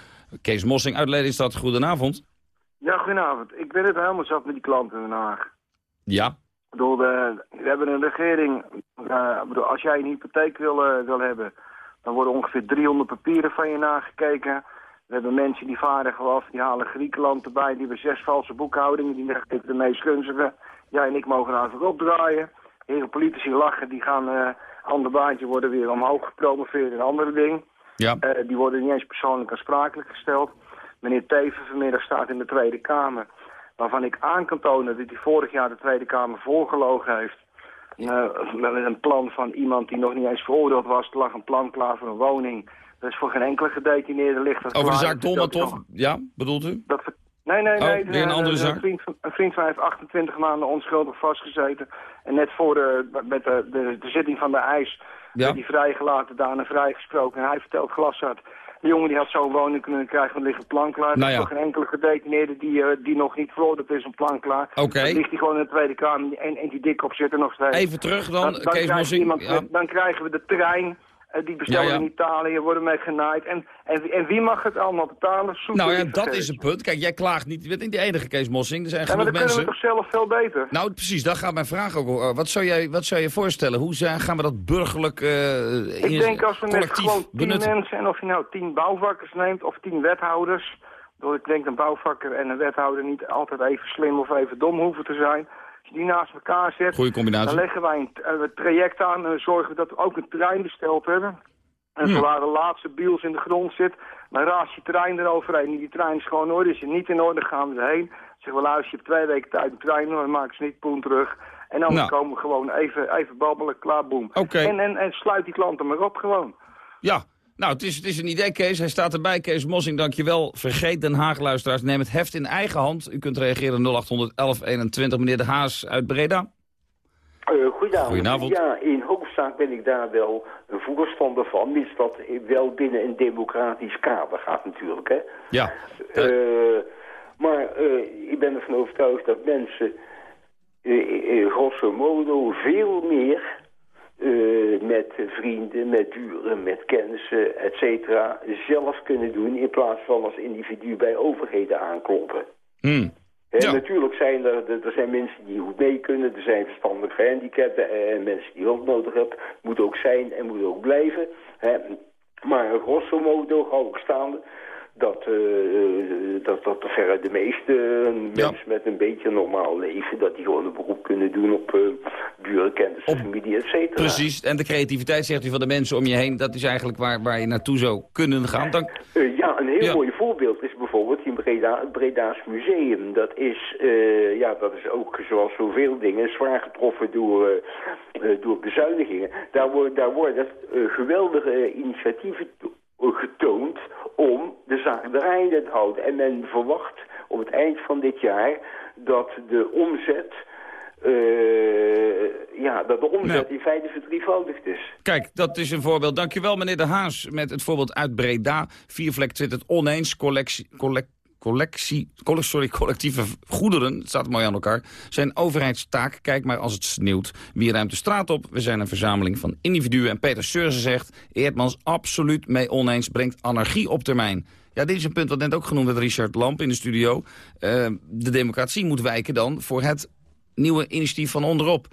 Kees Mossing uit Lelystad. Goedenavond. Ja, goedenavond. Ik ben het helemaal zat met die klanten in Den Haag. Ja. Ik bedoel, de, we hebben een regering... eh, ik bedoel, als jij een hypotheek wil, eh, wil hebben... dan worden ongeveer 300 papieren van je nagekeken. We hebben mensen die varen gewoon af, die halen Griekenland erbij... die hebben zes valse boekhoudingen, die zeggen de meest gunstige. Jij en ik mogen even opdraaien. Heel politici lachen, die gaan... eh ander baantje worden weer omhoog gepromoveerd in andere ding. Ja. Eh, die worden niet eens persoonlijk aansprakelijk gesteld. Meneer Teven vanmiddag staat in de Tweede Kamer... waarvan ik aan kan tonen dat hij vorig jaar de Tweede Kamer voorgelogen heeft... Eh, met een plan van iemand die nog niet eens veroordeeld was. Er lag een plan klaar voor een woning. Dat is voor geen enkele gedetineerde dat Over de zaak Dolmatov, ja, bedoelt u? dat Nee, nee, Oh, nee. weer een andere zaak? vriend, van, een vriend van mij heeft 28 maanden onschuldig vastgezeten. En net voor de, met de, de, de zitting van de ijs werd hij vrijgelaten, daarna vrijgesproken. En hij vertelt glashard. De jongen die had zo'n woning kunnen krijgen, want er ligt een plan klaar. Nou Er is ja. voor geen enkele gedetineerde die, eh, die nog niet veroordeeld is, een plan klaar. Oké. Dan ligt hij gewoon in de Tweede Kamer en, en die dik op zit er nog steeds. Even terug dan, Kees krijgt Mossing, iemand ja. dan krijgen we de trein. Eh, die bestellen Ja, ja. in Italië, worden mee genaaid. En, en, en wie mag het allemaal betalen? Soep Nou ja, en dat is het punt. Kijk, jij klaagt niet. Je bent niet de enige Kees Mossing. Er zijn Ja, maar genoeg dan kunnen we mensen. toch zelf veel beter? Nou, precies, daar gaat mijn vraag ook over. Wat zou jij, wat zou je voorstellen? Hoe zijn- gaan we dat burgerlijk eh Ik denk als we met gewoon tien benutten? mensen, en of je nou tien bouwvakkers neemt of tien wethouders. Ik denk een bouwvakker en een wethouder niet altijd even slim of even dom hoeven te zijn. Je die naast elkaar zet, Goeie combinatie. dan leggen wij een, eh, een traject aan en zorgen we dat we ook een trein besteld hebben. En Hm. zodra de laatste biels in de grond zit, dan raast je trein eroverheen. En die trein is gewoon in orde. Is je niet in orde, gaan we erheen. Zeg wel, luister, je hebt twee weken tijd een trein, dan maken ze niet poen terug. En dan Nou. komen we gewoon even, even babbelen, klaar, boem. En, en, en sluit die klanten maar op gewoon. Ja, nou, het is, het is een idee, Kees. Hij staat erbij. Kees Mossing, dankjewel. Vergeet Den Haag, luisteraars. Neem het heft in eigen hand. U kunt reageren 0800 1121. Meneer De Haas uit Breda. Eh, goedenavond. Goedenavond. Ja, in hoofdzaak ben ik daar wel een voorstander van, mits dat wel binnen een democratisch kader gaat natuurlijk. Hè. Ja. Eh, maar eh, ik ben ervan overtuigd dat mensen grosso modo veel meer eh, met vrienden, met buren, met kennissen, et cetera, zelf kunnen doen in plaats van als individu bij overheden aankloppen. Hmm. Natuurlijk zijn er, er zijn mensen die goed mee kunnen, er zijn verstandelijk gehandicapten en mensen die hulp nodig hebben. Moet ook zijn en moet ook blijven. Hè. Maar grosso modo hou ik staande dat, eh, dat, dat verre de meeste eh, mensen met een beetje normaal leven, dat die gewoon een beroep kunnen doen op uh, buren, kennissen, familie, et cetera. Precies. En de creativiteit, zegt u, van de mensen om je heen... dat is eigenlijk waar, waar je naartoe zou kunnen gaan. Dan... Ja, een heel Ja. mooi voorbeeld is bijvoorbeeld in Breda, het Breda's Museum. Dat is, ja, dat is ook zoals zoveel dingen zwaar getroffen door, door bezuinigingen. Daar, wordt daar worden geweldige initiatieven getoond om de zaak draaiende te houden. En men verwacht op het eind van dit jaar dat de omzet... eh, ja, dat de omzet in feite verdrievoudigd is. Kijk, dat is een voorbeeld. Dankjewel, meneer De Haas, met het voorbeeld uit Breda. Viervlek twittert oneens collectie... collect- Collectie, colle- sorry, collectieve goederen, het staat mooi aan elkaar, zijn overheidstaak. Kijk maar als het sneeuwt. Wie ruimt de straat op? We zijn een verzameling van individuen. En Peter Seurze zegt, Eerdmans absoluut mee oneens, brengt anarchie op termijn. Ja, dit is een punt wat net ook genoemd werd, Richard Lamp in de studio. Eh, de democratie moet wijken dan voor het nieuwe initiatief van onderop.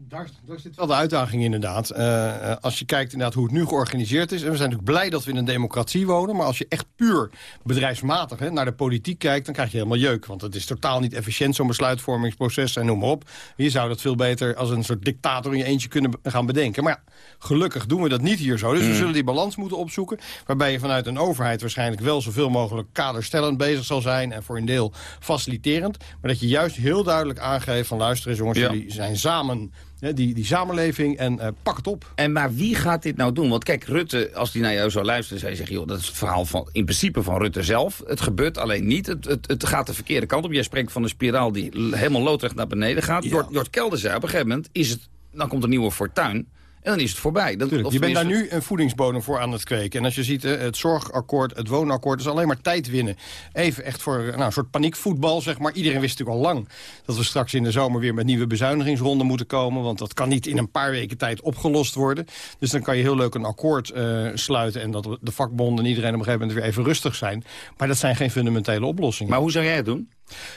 Daar, daar zit wel de uitdaging inderdaad. Eh, eh, als je kijkt inderdaad hoe het nu georganiseerd is... en we zijn natuurlijk blij dat we in een democratie wonen... maar als je echt puur bedrijfsmatig hè, naar de politiek kijkt... dan krijg je helemaal jeuk. Want het is totaal niet efficiënt, zo'n besluitvormingsproces en noem maar op. Je zou dat veel beter als een soort dictator in je eentje kunnen gaan bedenken. Maar ja, gelukkig doen we dat niet hier zo. Dus we Mm. zullen die balans moeten opzoeken... waarbij je vanuit een overheid waarschijnlijk wel zoveel mogelijk kaderstellend bezig zal zijn... en voor een deel faciliterend. Maar dat je juist heel duidelijk aangeeft van luister eens jongens... Ja. jullie zijn samen die, die samenleving en eh, pak het op. En maar wie gaat dit nou doen? Want kijk, Rutte, als die naar jou zou luisteren... zou je zeggen, joh, dat is het verhaal van, in principe van Rutte zelf. Het gebeurt alleen niet. Het, het, het gaat de verkeerde kant op. Jij spreekt van een spiraal die helemaal loodrecht naar beneden gaat. Jort, Jort Kelder zei op een gegeven moment... Is het, dan komt een nieuwe fortuin... En dan is het voorbij. Dat, Tuurlijk, je bent daar nu een voedingsbodem voor aan het kweken. En als je ziet, het zorgakkoord, het woonakkoord... is alleen maar tijd winnen. Even echt voor nou, een soort paniekvoetbal, zeg maar. Iedereen wist natuurlijk al lang dat we straks in de zomer... weer met nieuwe bezuinigingsronden moeten komen. Want dat kan niet in een paar weken tijd opgelost worden. Dus dan kan je heel leuk een akkoord uh, sluiten... en dat de vakbonden en iedereen op een gegeven moment weer even rustig zijn. Maar dat zijn geen fundamentele oplossingen. Maar hoe zou jij het doen?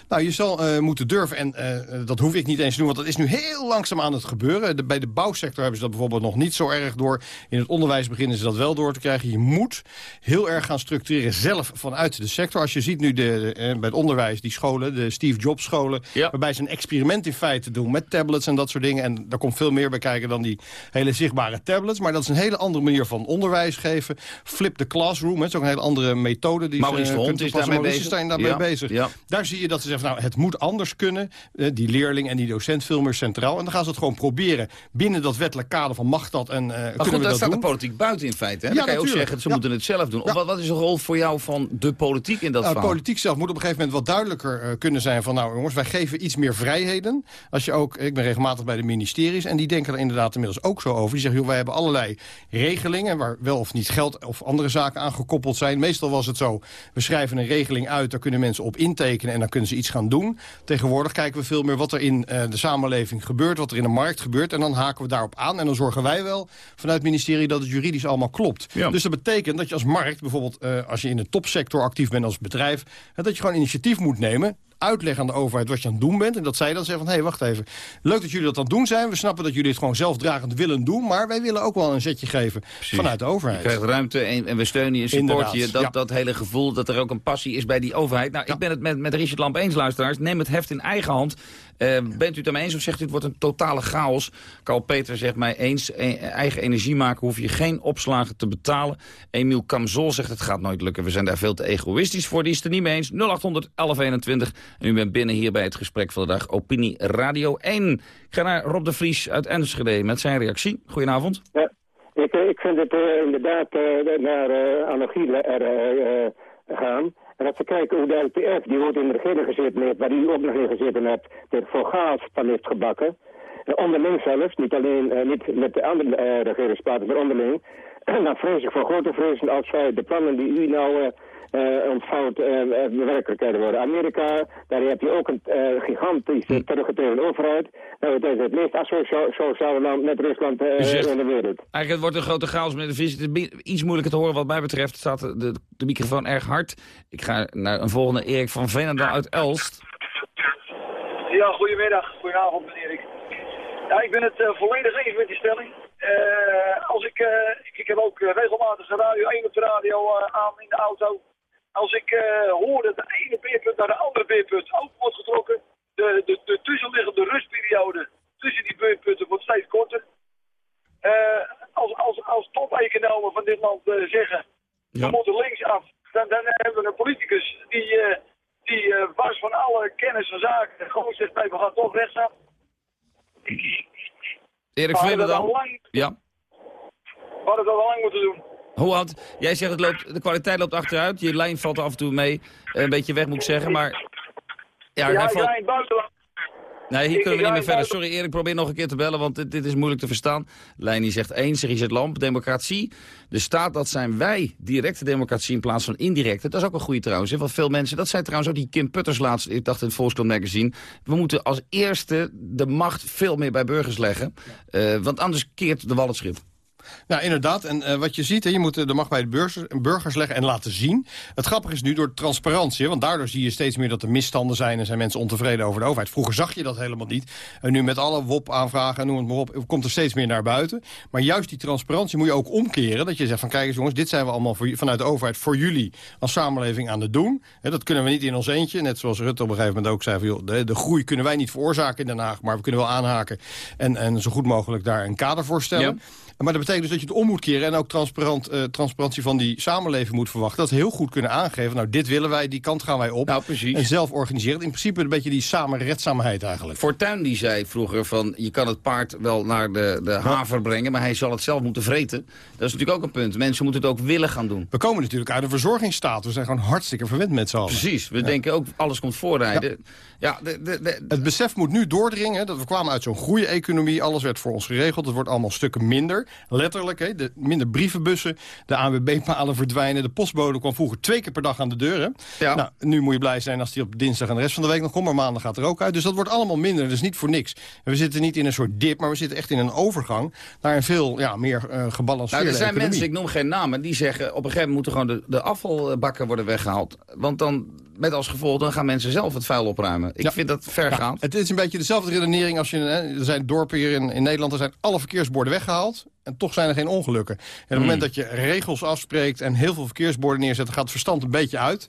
Nou, je zal uh, moeten durven, en uh, dat hoef ik niet eens te doen... want dat is nu heel langzaam aan het gebeuren. De, bij de bouwsector hebben ze dat bijvoorbeeld nog niet zo erg door. In het onderwijs beginnen ze dat wel door te krijgen. Je moet heel erg gaan structureren zelf vanuit de sector. Als je ziet nu de, de, uh, bij het onderwijs, die scholen, de Steve Jobs scholen... Ja. waarbij ze een experiment in feite doen met tablets en dat soort dingen. En daar komt veel meer bij kijken dan die hele zichtbare tablets. Maar dat is een hele andere manier van onderwijs geven. Flip the classroom, dat is ook een hele andere methode. Die Maurice de Hond is daarmee bezig. zijn daarmee ja. bezig. Ja. Daar zie je dat ze zeggen, nou, het moet anders kunnen. Uh, die leerling en die docent veel meer centraal. En dan gaan ze het gewoon proberen. Binnen dat wettelijk kader van mag dat en uh, maar kunnen goed, we daar dat staat doen? de politiek buiten in feite. Hè? Ja, dan kan je ook zeggen, ze Ja. moeten het zelf doen. Of wat, wat is de rol voor jou van de politiek in dat Nou, verhaal? politiek zelf moet op een gegeven moment wat duidelijker uh, kunnen zijn van... nou jongens, wij geven iets meer vrijheden. Als je ook, ik ben regelmatig bij de ministeries... en die denken er inderdaad inmiddels ook zo over. Die zeggen, joh, wij hebben allerlei regelingen... waar wel of niet geld of andere zaken aan gekoppeld zijn. Meestal was het zo, we schrijven een regeling uit... daar kunnen mensen op intekenen en dan kunnen ze iets gaan doen. Tegenwoordig kijken we veel meer wat er in uh, de samenleving gebeurt... wat er in de markt gebeurt en dan haken we daarop aan... en dan zorgen wij wel vanuit het ministerie dat het juridisch allemaal klopt. Ja. Dus dat betekent dat je als markt, bijvoorbeeld uh, als je in de topsector actief bent als bedrijf... dat je gewoon initiatief moet nemen uitleggen aan de overheid wat je aan het doen bent. En dat zij dan zeggen van, hé, hey, wacht even. Leuk dat jullie dat aan het doen zijn. We snappen dat jullie het gewoon zelfdragend willen doen. Maar wij willen ook wel een zetje geven Precies. vanuit de overheid. Je krijgt ruimte en, en we steunen je en supporten je. Dat, ja. dat hele gevoel dat er ook een passie is bij die overheid. Nou, ik ben het met, met Richard Lamp eens, luisteraars. Neem het heft in eigen hand. Uh, bent u het daarmee eens of zegt u het wordt een totale chaos? Carl Peter zegt mij eens, e eigen energie maken hoef je geen opslagen te betalen. Emiel Kamzol zegt het gaat nooit lukken. We zijn daar veel te egoïstisch voor. Die is het er niet mee eens. 0800 1121. En u bent binnen hier bij het gesprek van de dag. Opinie Radio 1. Ik ga naar Rob de Vries uit Enschede met zijn reactie. Goedenavond. Ja, ik, ik vind het uh, inderdaad uh, naar anarchie gaan. En als we kijken hoe de LPF, die ooit in de regering gezeten heeft, waar u ook nog in gezeten hebt, er voor van heeft gebakken. En onderling zelfs, niet alleen uh, niet met de andere uh, regeringspartners, maar onderling. Dan vrees ik voor grote vrezen als wij de plannen die u nou uh, ontvouwt werkelijkheid worden. Amerika, daar heb je ook een gigantische hm. teruggetreden overheid. Nou, het is het meest asociale land met Rusland in de wereld. Eigenlijk het wordt een grote chaos met de vis. Het is iets moeilijker te horen wat mij betreft. staat de, de microfoon erg hard. Ik ga naar een volgende Erik van Veenendaal uit Elst. Ja, goedemiddag. Goedenavond, meneer Erik. Ja, ik ben het uh, volledig eens met die stelling. Uh, als ik, uh, ik, ik heb ook regelmatig de radio 1 op de radio aan in de auto. Als ik hoor dat de ene beerpunt naar de andere beerpunt open wordt getrokken, de, de, de tussenliggende rustperiode tussen die beerpunten wordt steeds korter. als, als, als top-economen van dit land zeggen, ja. we moeten linksaf, dan, dan hebben we een politicus die, die was van alle kennis van zaken gewoon zegt, nee, we gaan toch rechtsaf. Erik Veenendaal. Ja. We hadden dat al lang moeten doen. Hoe had, jij zegt het loopt, de kwaliteit loopt achteruit. Je lijn valt af en toe mee. Een beetje weg moet ik zeggen, maar... Ja, ja valt... in het buitenland. Nee, hier kunnen we niet meer verder. Sorry Erik, probeer nog een keer te bellen, want dit, dit is moeilijk te verstaan. Leini zegt eens, Richard Lamp, democratie. De staat, dat zijn wij, directe democratie in plaats van indirecte. Dat is ook een goede trouwens, hè, want veel mensen... Dat zei trouwens ook die Kim Putters laatst, ik dacht in het Volkskrant magazine... we moeten als eerste de macht veel meer bij burgers leggen. Uh, want anders keert de wal het schip. Nou, inderdaad. En uh, wat je ziet, hè, je moet de macht bij de burgers, burgers leggen en laten zien. Het grappige is nu door transparantie, want daardoor zie je steeds meer dat er misstanden zijn... en zijn mensen ontevreden over de overheid. Vroeger zag je dat helemaal niet. En nu met alle WOP-aanvragen en noem het maar op, komt er steeds meer naar buiten. Maar juist die transparantie moet je ook omkeren. Dat je zegt van, kijk eens jongens, dit zijn we allemaal voor, vanuit de overheid... voor jullie als samenleving aan het doen. Hè, dat kunnen we niet in ons eentje. Net zoals Rutte op een gegeven moment ook zei... Van, joh, de, de groei kunnen wij niet veroorzaken in Den Haag... maar we kunnen wel aanhaken en, en zo goed mogelijk daar een kader voor stellen. Ja. Maar dat betekent dus dat je het om moet keren... en ook transparant, uh, transparantie van die samenleving moet verwachten. Dat ze heel goed kunnen aangeven, nou, dit willen wij, die kant gaan wij op. Nou, precies. En zelf organiseren. In principe een beetje die samenredzaamheid eigenlijk. Fortuyn die zei vroeger van, je kan het paard wel naar de, de haver brengen... maar hij zal het zelf moeten vreten. Dat is natuurlijk ook een punt. Mensen moeten het ook willen gaan doen. We komen natuurlijk uit een verzorgingsstaat. We zijn gewoon hartstikke verwend met z'n allen. Precies. We denken ook, alles komt voorrijden. Ja. de, de, de, het besef moet nu doordringen dat we kwamen uit zo'n groeieconomie. Alles werd voor ons geregeld. Het wordt allemaal stukken minder. Letterlijk, hè, de, minder brievenbussen. De ANWB-palen verdwijnen. De postbode kwam vroeger twee keer per dag aan de deur. Hè? Ja. Nou, nu moet je blij zijn als die op dinsdag en de rest van de week nog komt. Maar maandag gaat er ook uit. Dus dat wordt allemaal minder. Dus niet voor niks. En we zitten niet in een soort dip, maar we zitten echt in een overgang... naar een veel ja, meer uh, gebalanceerde nou, Er zijn mensen, ik noem geen namen, die zeggen... op een gegeven moment moeten gewoon de, de afvalbakken worden weggehaald. Want dan met als gevolg, dan gaan mensen zelf het vuil opruimen. Ik vind dat vergaand. Ja, het is een beetje dezelfde redenering als je... Hè, er zijn dorpen hier in, in Nederland, er zijn alle verkeersborden weggehaald. En toch zijn er geen ongelukken. En op het moment hmm. dat je regels afspreekt en heel veel verkeersborden neerzet... gaat het verstand een beetje uit.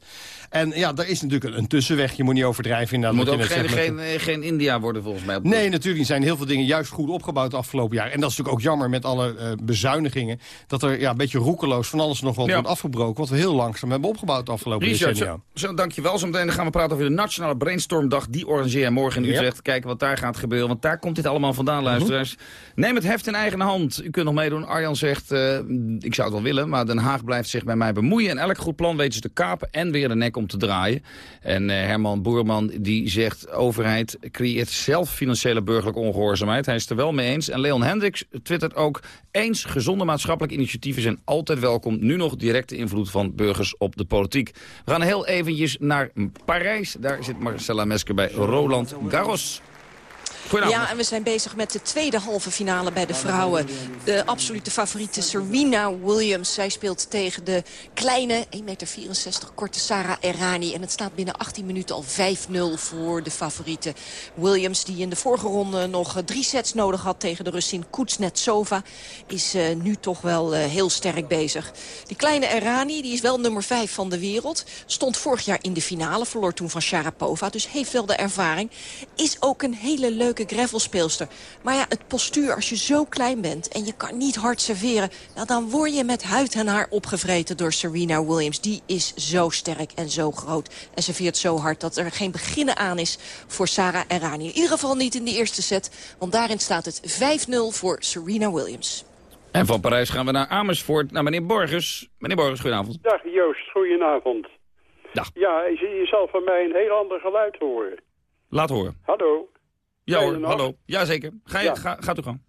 En ja, daar is natuurlijk een, tussenweg. Je moet niet overdrijven. in. moet ook geen, geen, geen, India worden volgens mij. Nee, natuurlijk niet. zijn heel veel dingen juist goed opgebouwd de afgelopen jaar. En dat is natuurlijk ook jammer met alle uh, bezuinigingen. Dat er ja, een beetje roekeloos van alles nog wat wordt afgebroken. Wat we heel langzaam hebben opgebouwd de afgelopen Richard, decennia. Zo, zo, dankjewel. Zometeen gaan we praten over de Nationale Brainstormdag. Die organiseer je morgen in Utrecht. Kijken wat daar gaat gebeuren. Want daar komt dit allemaal vandaan, mhm. luisteraars. Neem het heft in eigen hand. U kunt nog meedoen. Arjan zegt, uh, ik zou het wel willen, maar Den Haag blijft zich bij mij bemoeien. En elk goed plan weten ze te kapen en weer de nek om te draaien. En uh, Herman Boerman die zegt, overheid creëert zelf financiële burgerlijke ongehoorzaamheid. Hij is het er wel mee eens. En Leon Hendricks twittert ook, eens gezonde maatschappelijke initiatieven zijn altijd welkom. Nu nog directe invloed van burgers op de politiek. We gaan heel eventjes naar Parijs. Daar zit Marcella Mesker bij Roland Garros. Ja, en we zijn bezig met de tweede halve finale bij de vrouwen. De absolute favoriete Serena Williams. Zij speelt tegen de kleine, 1,64 meter korte Sarah Errani. En het staat binnen 18 minuten al 5-0 voor de favoriete Williams. Die in de vorige ronde nog drie sets nodig had tegen de Russin Kuznetsova. Is uh, nu toch wel uh, heel sterk bezig. Die kleine Errani, die is wel nummer 5 van de wereld. Stond vorig jaar in de finale, verloor toen van Sharapova. Dus heeft wel de ervaring. Is ook een hele leuke leuke gravelspeelster. Maar ja, het postuur, als je zo klein bent en je kan niet hard serveren... Nou, dan word je met huid en haar opgevreten door Serena Williams. Die is zo sterk en zo groot en serveert zo hard... dat er geen beginnen aan is voor Sarah Errani. In ieder geval niet in de eerste set, want daarin staat het 5-0 voor Serena Williams. En van Parijs gaan we naar Amersfoort, naar meneer Borgers. Meneer Borgers, goedenavond. Dag Joost, goedenavond. Dag. Ja, je zal van mij een heel ander geluid horen. Laat horen. Hallo. Ja hoor, hallo. Jazeker. Ga, je, ga, gaat u gang.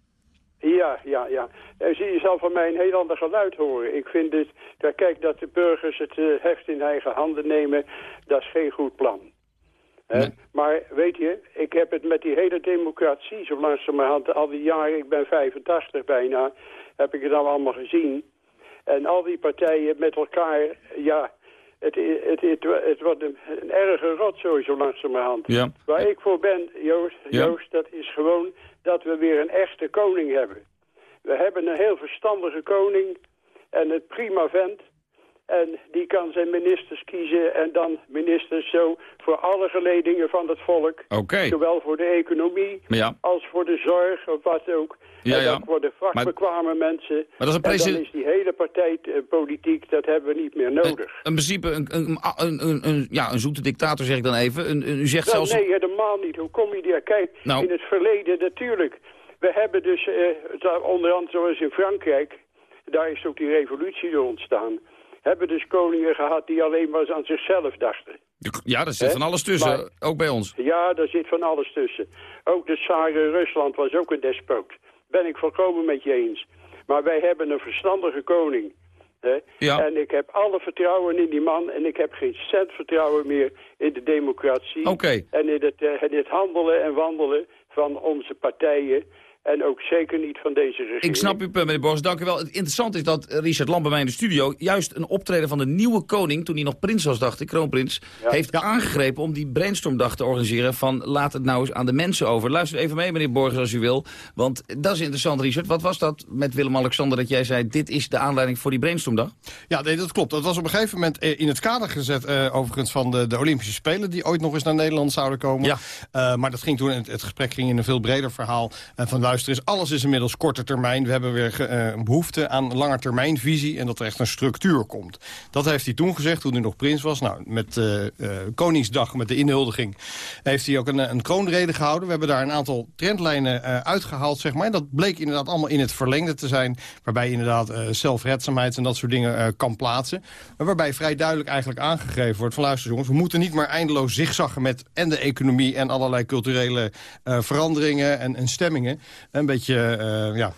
Ja, ja, ja. En zie je zal van mij een heel ander geluid horen. Ik vind het, kijk, dat de burgers het uh, heft in eigen handen nemen, dat is geen goed plan. Maar weet je, ik heb het met die hele democratie zo langzamerhand al die jaren, ik ben 85 bijna, heb ik het allemaal gezien. En al die partijen met elkaar, ja, het, het, het, het wordt een, een erge rotzooi zo langzamerhand. Ja. Waar ik voor ben, Joost, Joost, dat is gewoon dat we weer een echte koning hebben. We hebben een heel verstandige koning en het prima vent. En die kan zijn ministers kiezen en dan ministers zo voor alle geledingen van het volk. Okay. Zowel voor de economie als voor de zorg of wat ook. Ja, en ook voor de vakbekwame mensen. Maar dat is een president... Dan is die hele partijpolitiek, dat hebben we niet meer nodig. In principe een, een, een, een, ja, een zoete dictator zeg ik dan even. Een, u zegt wel, zelfs... Nee, helemaal niet. Hoe kom je daar? Kijk, nou. in het verleden natuurlijk. We hebben dus, uh, onder andere zoals in Frankrijk... daar is ook die revolutie door ontstaan hebben dus koningen gehad die alleen maar aan zichzelf dachten. Ja, daar zit van alles tussen, ook bij ons. Ja, daar zit van alles tussen. Ook de Tsar in Rusland was ook een despoot. Ben ik volkomen met je eens. Maar wij hebben een verstandige koning. Ja. En ik heb alle vertrouwen in die man en ik heb geen cent vertrouwen meer in de democratie. Oké. En in het, uh, in het handelen en wandelen van onze partijen. En ook zeker niet van deze regering. Ik snap uw punt, meneer Borges. Dank u wel. Het interessante is dat Richard Lamp bij mij in de studio... juist een optreden van de nieuwe koning, toen hij nog prins was, dacht ik, kroonprins... heeft aangegrepen om die brainstormdag te organiseren van... laat het nou eens aan de mensen over. Luister even mee, meneer Borges, als u wil. Want dat is interessant, Richard. Wat was dat met Willem-Alexander dat jij zei... dit is de aanleiding voor die brainstormdag? Ja, nee, dat klopt. Dat was op een gegeven moment eh, in het kader gezet... Uh, overigens van de, de Olympische Spelen... die ooit nog eens naar Nederland zouden komen. Ja. Uh, maar dat ging toen, het, het gesprek ging in een veel breder verhaal... en van alles is inmiddels korte termijn. We hebben weer uh, behoefte aan langetermijnvisie en dat er echt een structuur komt. Dat heeft hij toen gezegd, toen hij nog prins was. Nou, met uh, Koningsdag, met de inhuldiging, heeft hij ook een, een kroonrede gehouden. We hebben daar een aantal trendlijnen uitgehaald, zeg maar. Dat bleek inderdaad allemaal in het verlengde te zijn, waarbij inderdaad zelfredzaamheid en dat soort dingen kan plaatsen. Maar waarbij vrij duidelijk eigenlijk aangegeven wordt van luister jongens, we moeten niet maar eindeloos zigzaggen met en de economie en allerlei culturele veranderingen en, en stemmingen. Een beetje, uh, ja,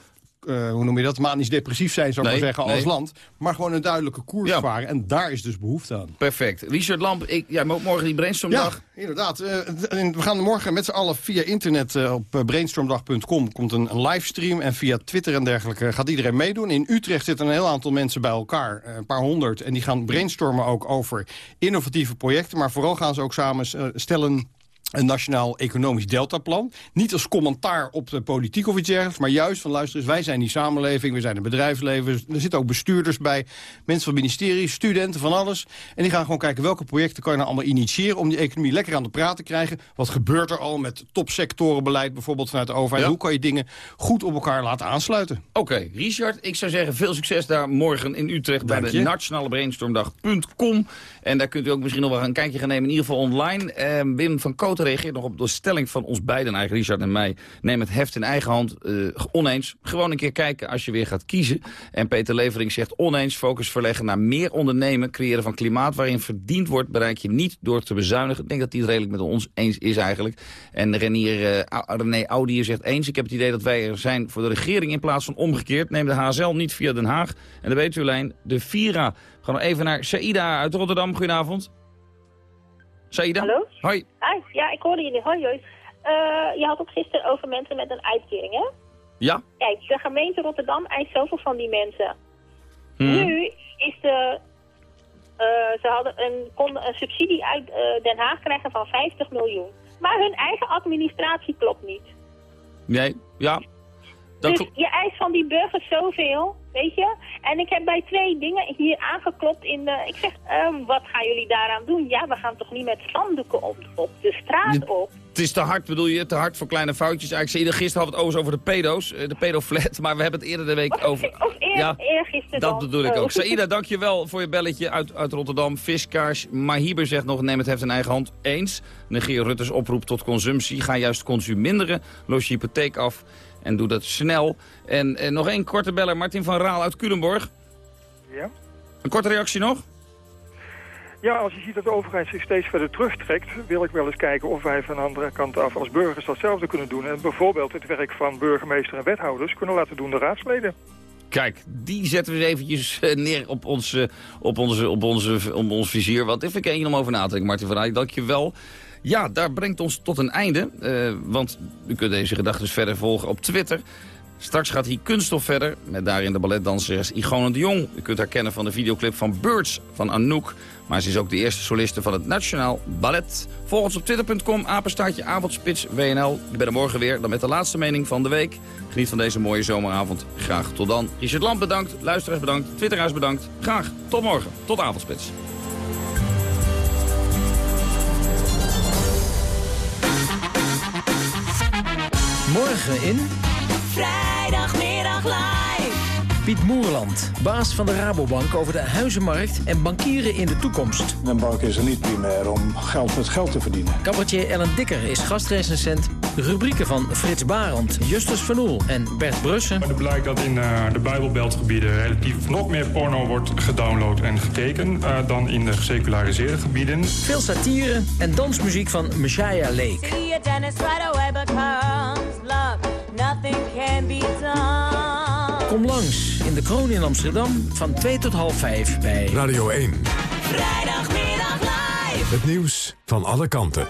uh, hoe noem je dat, manisch depressief zijn, zou ik maar zeggen, als land. Maar gewoon een duidelijke koers varen. En daar is dus behoefte aan. Perfect. Richard Lamp, ik, ja, morgen die brainstormdag. Ja, inderdaad. Uh, we gaan morgen met z'n allen via internet uh, op brainstormdag.com komt een, een, livestream. En via Twitter en dergelijke gaat iedereen meedoen. In Utrecht zitten een heel aantal mensen bij elkaar, een paar honderd. En die gaan brainstormen ook over innovatieve projecten. Maar vooral gaan ze ook samen stellen een nationaal economisch deltaplan. Niet als commentaar op de politiek of iets dergelijks... maar juist van luister eens, wij zijn die samenleving, we zijn een bedrijfsleven... er zitten ook bestuurders bij, mensen van ministeries, studenten, van alles. En die gaan gewoon kijken welke projecten kan je nou allemaal initiëren... om die economie lekker aan de praat te krijgen. Wat gebeurt er al met topsectorenbeleid, bijvoorbeeld vanuit de overheid? Hoe kan je dingen goed op elkaar laten aansluiten? Oké, Richard, ik zou zeggen veel succes daar morgen in Utrecht... bij de nationale brainstormdag.com. En daar kunt u ook misschien nog wel een kijkje gaan nemen, in ieder geval online. Eh, Wim van Koot reageert nog op de stelling van ons beiden, eigenlijk Richard en mij. Neem het heft in eigen hand. Uh, oneens. Gewoon een keer kijken als je weer gaat kiezen. En Peter Levering zegt oneens. Focus verleggen naar meer ondernemen. Creëren van klimaat waarin verdiend wordt bereik je niet door te bezuinigen. Ik denk dat hij het redelijk met ons eens is eigenlijk. En Renier, uh, René Audier zegt eens. Ik heb het idee dat wij er zijn voor de regering in plaats van omgekeerd. Neem de HSL niet via Den Haag. En u alleen, de Vira. Gaan we even naar Saida uit Rotterdam. Goedenavond. Saida? Hallo? Hoi. Hi. Ja, ik hoorde jullie. Hoi, hoi. Uh, je had het gisteren over mensen met een uitkering, hè? Ja. Kijk, de gemeente Rotterdam eist zoveel van die mensen. Hmm. Nu is de... Uh, ze hadden een, konden een subsidie uit uh, Den Haag krijgen van 50 miljoen. Maar hun eigen administratie klopt niet. Nee, ja. Dat dus je eist van die burgers zoveel, weet je. En ik heb bij twee dingen hier aangeklopt in de... Ik zeg, uh, wat gaan jullie daaraan doen? Ja, we gaan toch niet met spandoeken op, op de straat op? Het is te hard, bedoel je? Te hard voor kleine foutjes. Eigenlijk, gisteren hadden we het over de pedo's, eh, de pedoflat. Maar we hebben het eerder de week over... Of eer, ja, eergisteren Dat bedoel ik ook. Saïda, dankjewel voor je belletje uit, uit Rotterdam. Fiskaars, Mahiber zegt nog, neem het heft in eigen hand. Eens. Negeer Rutte's oproep tot consumptie. Ga juist consuminderen. Los je hypotheek af. En doe dat snel. En, en nog één korte beller, Martin van Raal uit Culemborg. Ja? Een korte reactie nog? Ja, als je ziet dat de overheid zich steeds verder terugtrekt... wil ik wel eens kijken of wij van de andere kant af als burgers datzelfde kunnen doen. En bijvoorbeeld het werk van burgemeester en wethouders kunnen laten doen de raadsleden. Kijk, die zetten we eens eventjes eh, neer op ons, eh, op onze, op onze, op ons vizier. Dit vind ik één om over na te denken, Martin van Raal. Dank je wel. Ja, daar brengt ons tot een einde. Uh, want u kunt deze gedachten verder volgen op Twitter. Straks gaat hier Kunststof verder, met daarin de balletdanseres Igone de Jong. U kunt haar kennen van de videoclip van Birds van Anouk. Maar ze is ook de eerste soliste van het Nationaal Ballet. Volg ons op twitter.com, apenstaartje avondspits WNL. Ik ben er morgen weer, dan met de laatste mening van de week. Geniet van deze mooie zomeravond. Graag tot dan. Richard Lamp bedankt, luisteraars bedankt, twitteraars bedankt. Graag tot morgen, tot avondspits. Morgen in... Vrijdagmiddag live. Piet Moerland, baas van de Rabobank over de huizenmarkt en bankieren in de toekomst. Een bank is er niet primair om geld met geld te verdienen. Cabaretier Ellen Dikker is gastrecensent. Rubrieken van Frits Barend, Justus Van Oel en Bert Brussen. Het blijkt dat in uh, de Bijbelbeltgebieden relatief nog meer porno wordt gedownload en gekeken... Uh, dan in de geseculariseerde gebieden. Veel satire en dansmuziek van Messiah Lake. Kom langs in de Kroon in Amsterdam van 2 tot half 5 bij Radio 1. Vrijdagmiddag live. Het nieuws van alle kanten.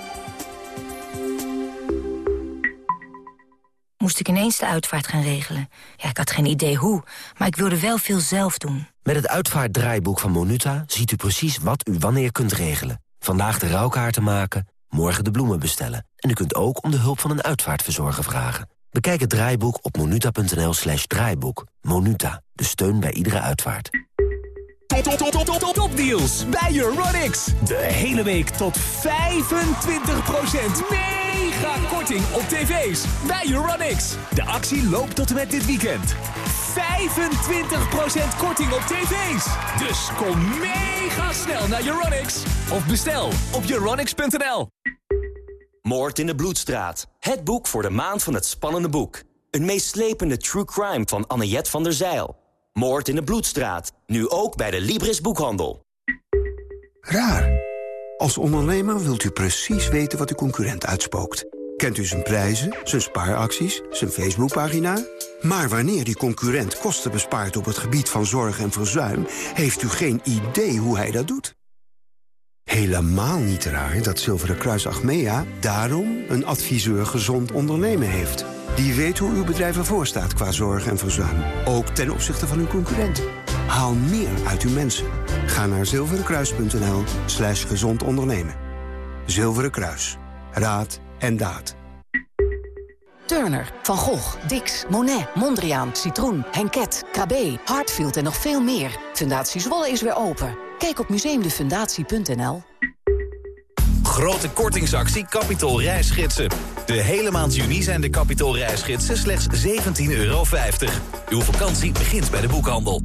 Moest ik ineens de uitvaart gaan regelen. Ja, ik had geen idee hoe, maar ik wilde wel veel zelf doen. Met het uitvaartdraaiboek van Monuta ziet u precies wat u wanneer kunt regelen. Vandaag de rouwkaarten maken, morgen de bloemen bestellen. En u kunt ook om de hulp van een uitvaartverzorger vragen. Bekijk het draaiboek op monuta.nl slash draaiboek. Monuta, de steun bij iedere uitvaart. Top, top, top, deals bij Euronics. De hele week tot 25% mee mega korting op tv's bij Euronics. De actie loopt tot en met dit weekend. 25% korting op tv's. Dus kom mega snel naar Euronics. Of bestel op euronics.nl. Moord in de Bloedstraat. Het boek voor de maand van het spannende boek. Een meeslepende true crime van Anniette van der Zeil. Moord in de Bloedstraat. Nu ook bij de Libris Boekhandel. Raar. Als ondernemer wilt u precies weten wat uw concurrent uitspookt. Kent u zijn prijzen, zijn spaaracties, zijn Facebookpagina? Maar wanneer die concurrent kosten bespaart op het gebied van zorg en verzuim... heeft u geen idee hoe hij dat doet. Helemaal niet raar dat Zilveren Kruis Achmea daarom een adviseur gezond ondernemen heeft. Die weet hoe uw bedrijf ervoor staat qua zorg en verzuim. Ook ten opzichte van uw concurrent. Haal meer uit uw mensen. Ga naar zilverenkruis.nl slash gezond ondernemen. Zilveren Kruis. Raad en daad. Turner, Van Gogh, Dix, Monet, Mondriaan, Citroen, Henket, KB, Hartfield en nog veel meer. Fundatie Zwolle is weer open. Kijk op museumdefundatie.nl. Grote kortingsactie Capitol reisgidsen. De hele maand juni zijn de Capitol reisgidsen slechts 17,50 euro. Uw vakantie begint bij de boekhandel.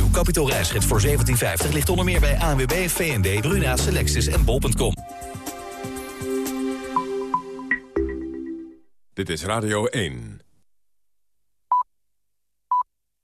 Uw Capitol reisgids voor 17,50 ligt onder meer bij ANWB, VND, Bruna, Selectis en Bol.com. Dit is Radio 1.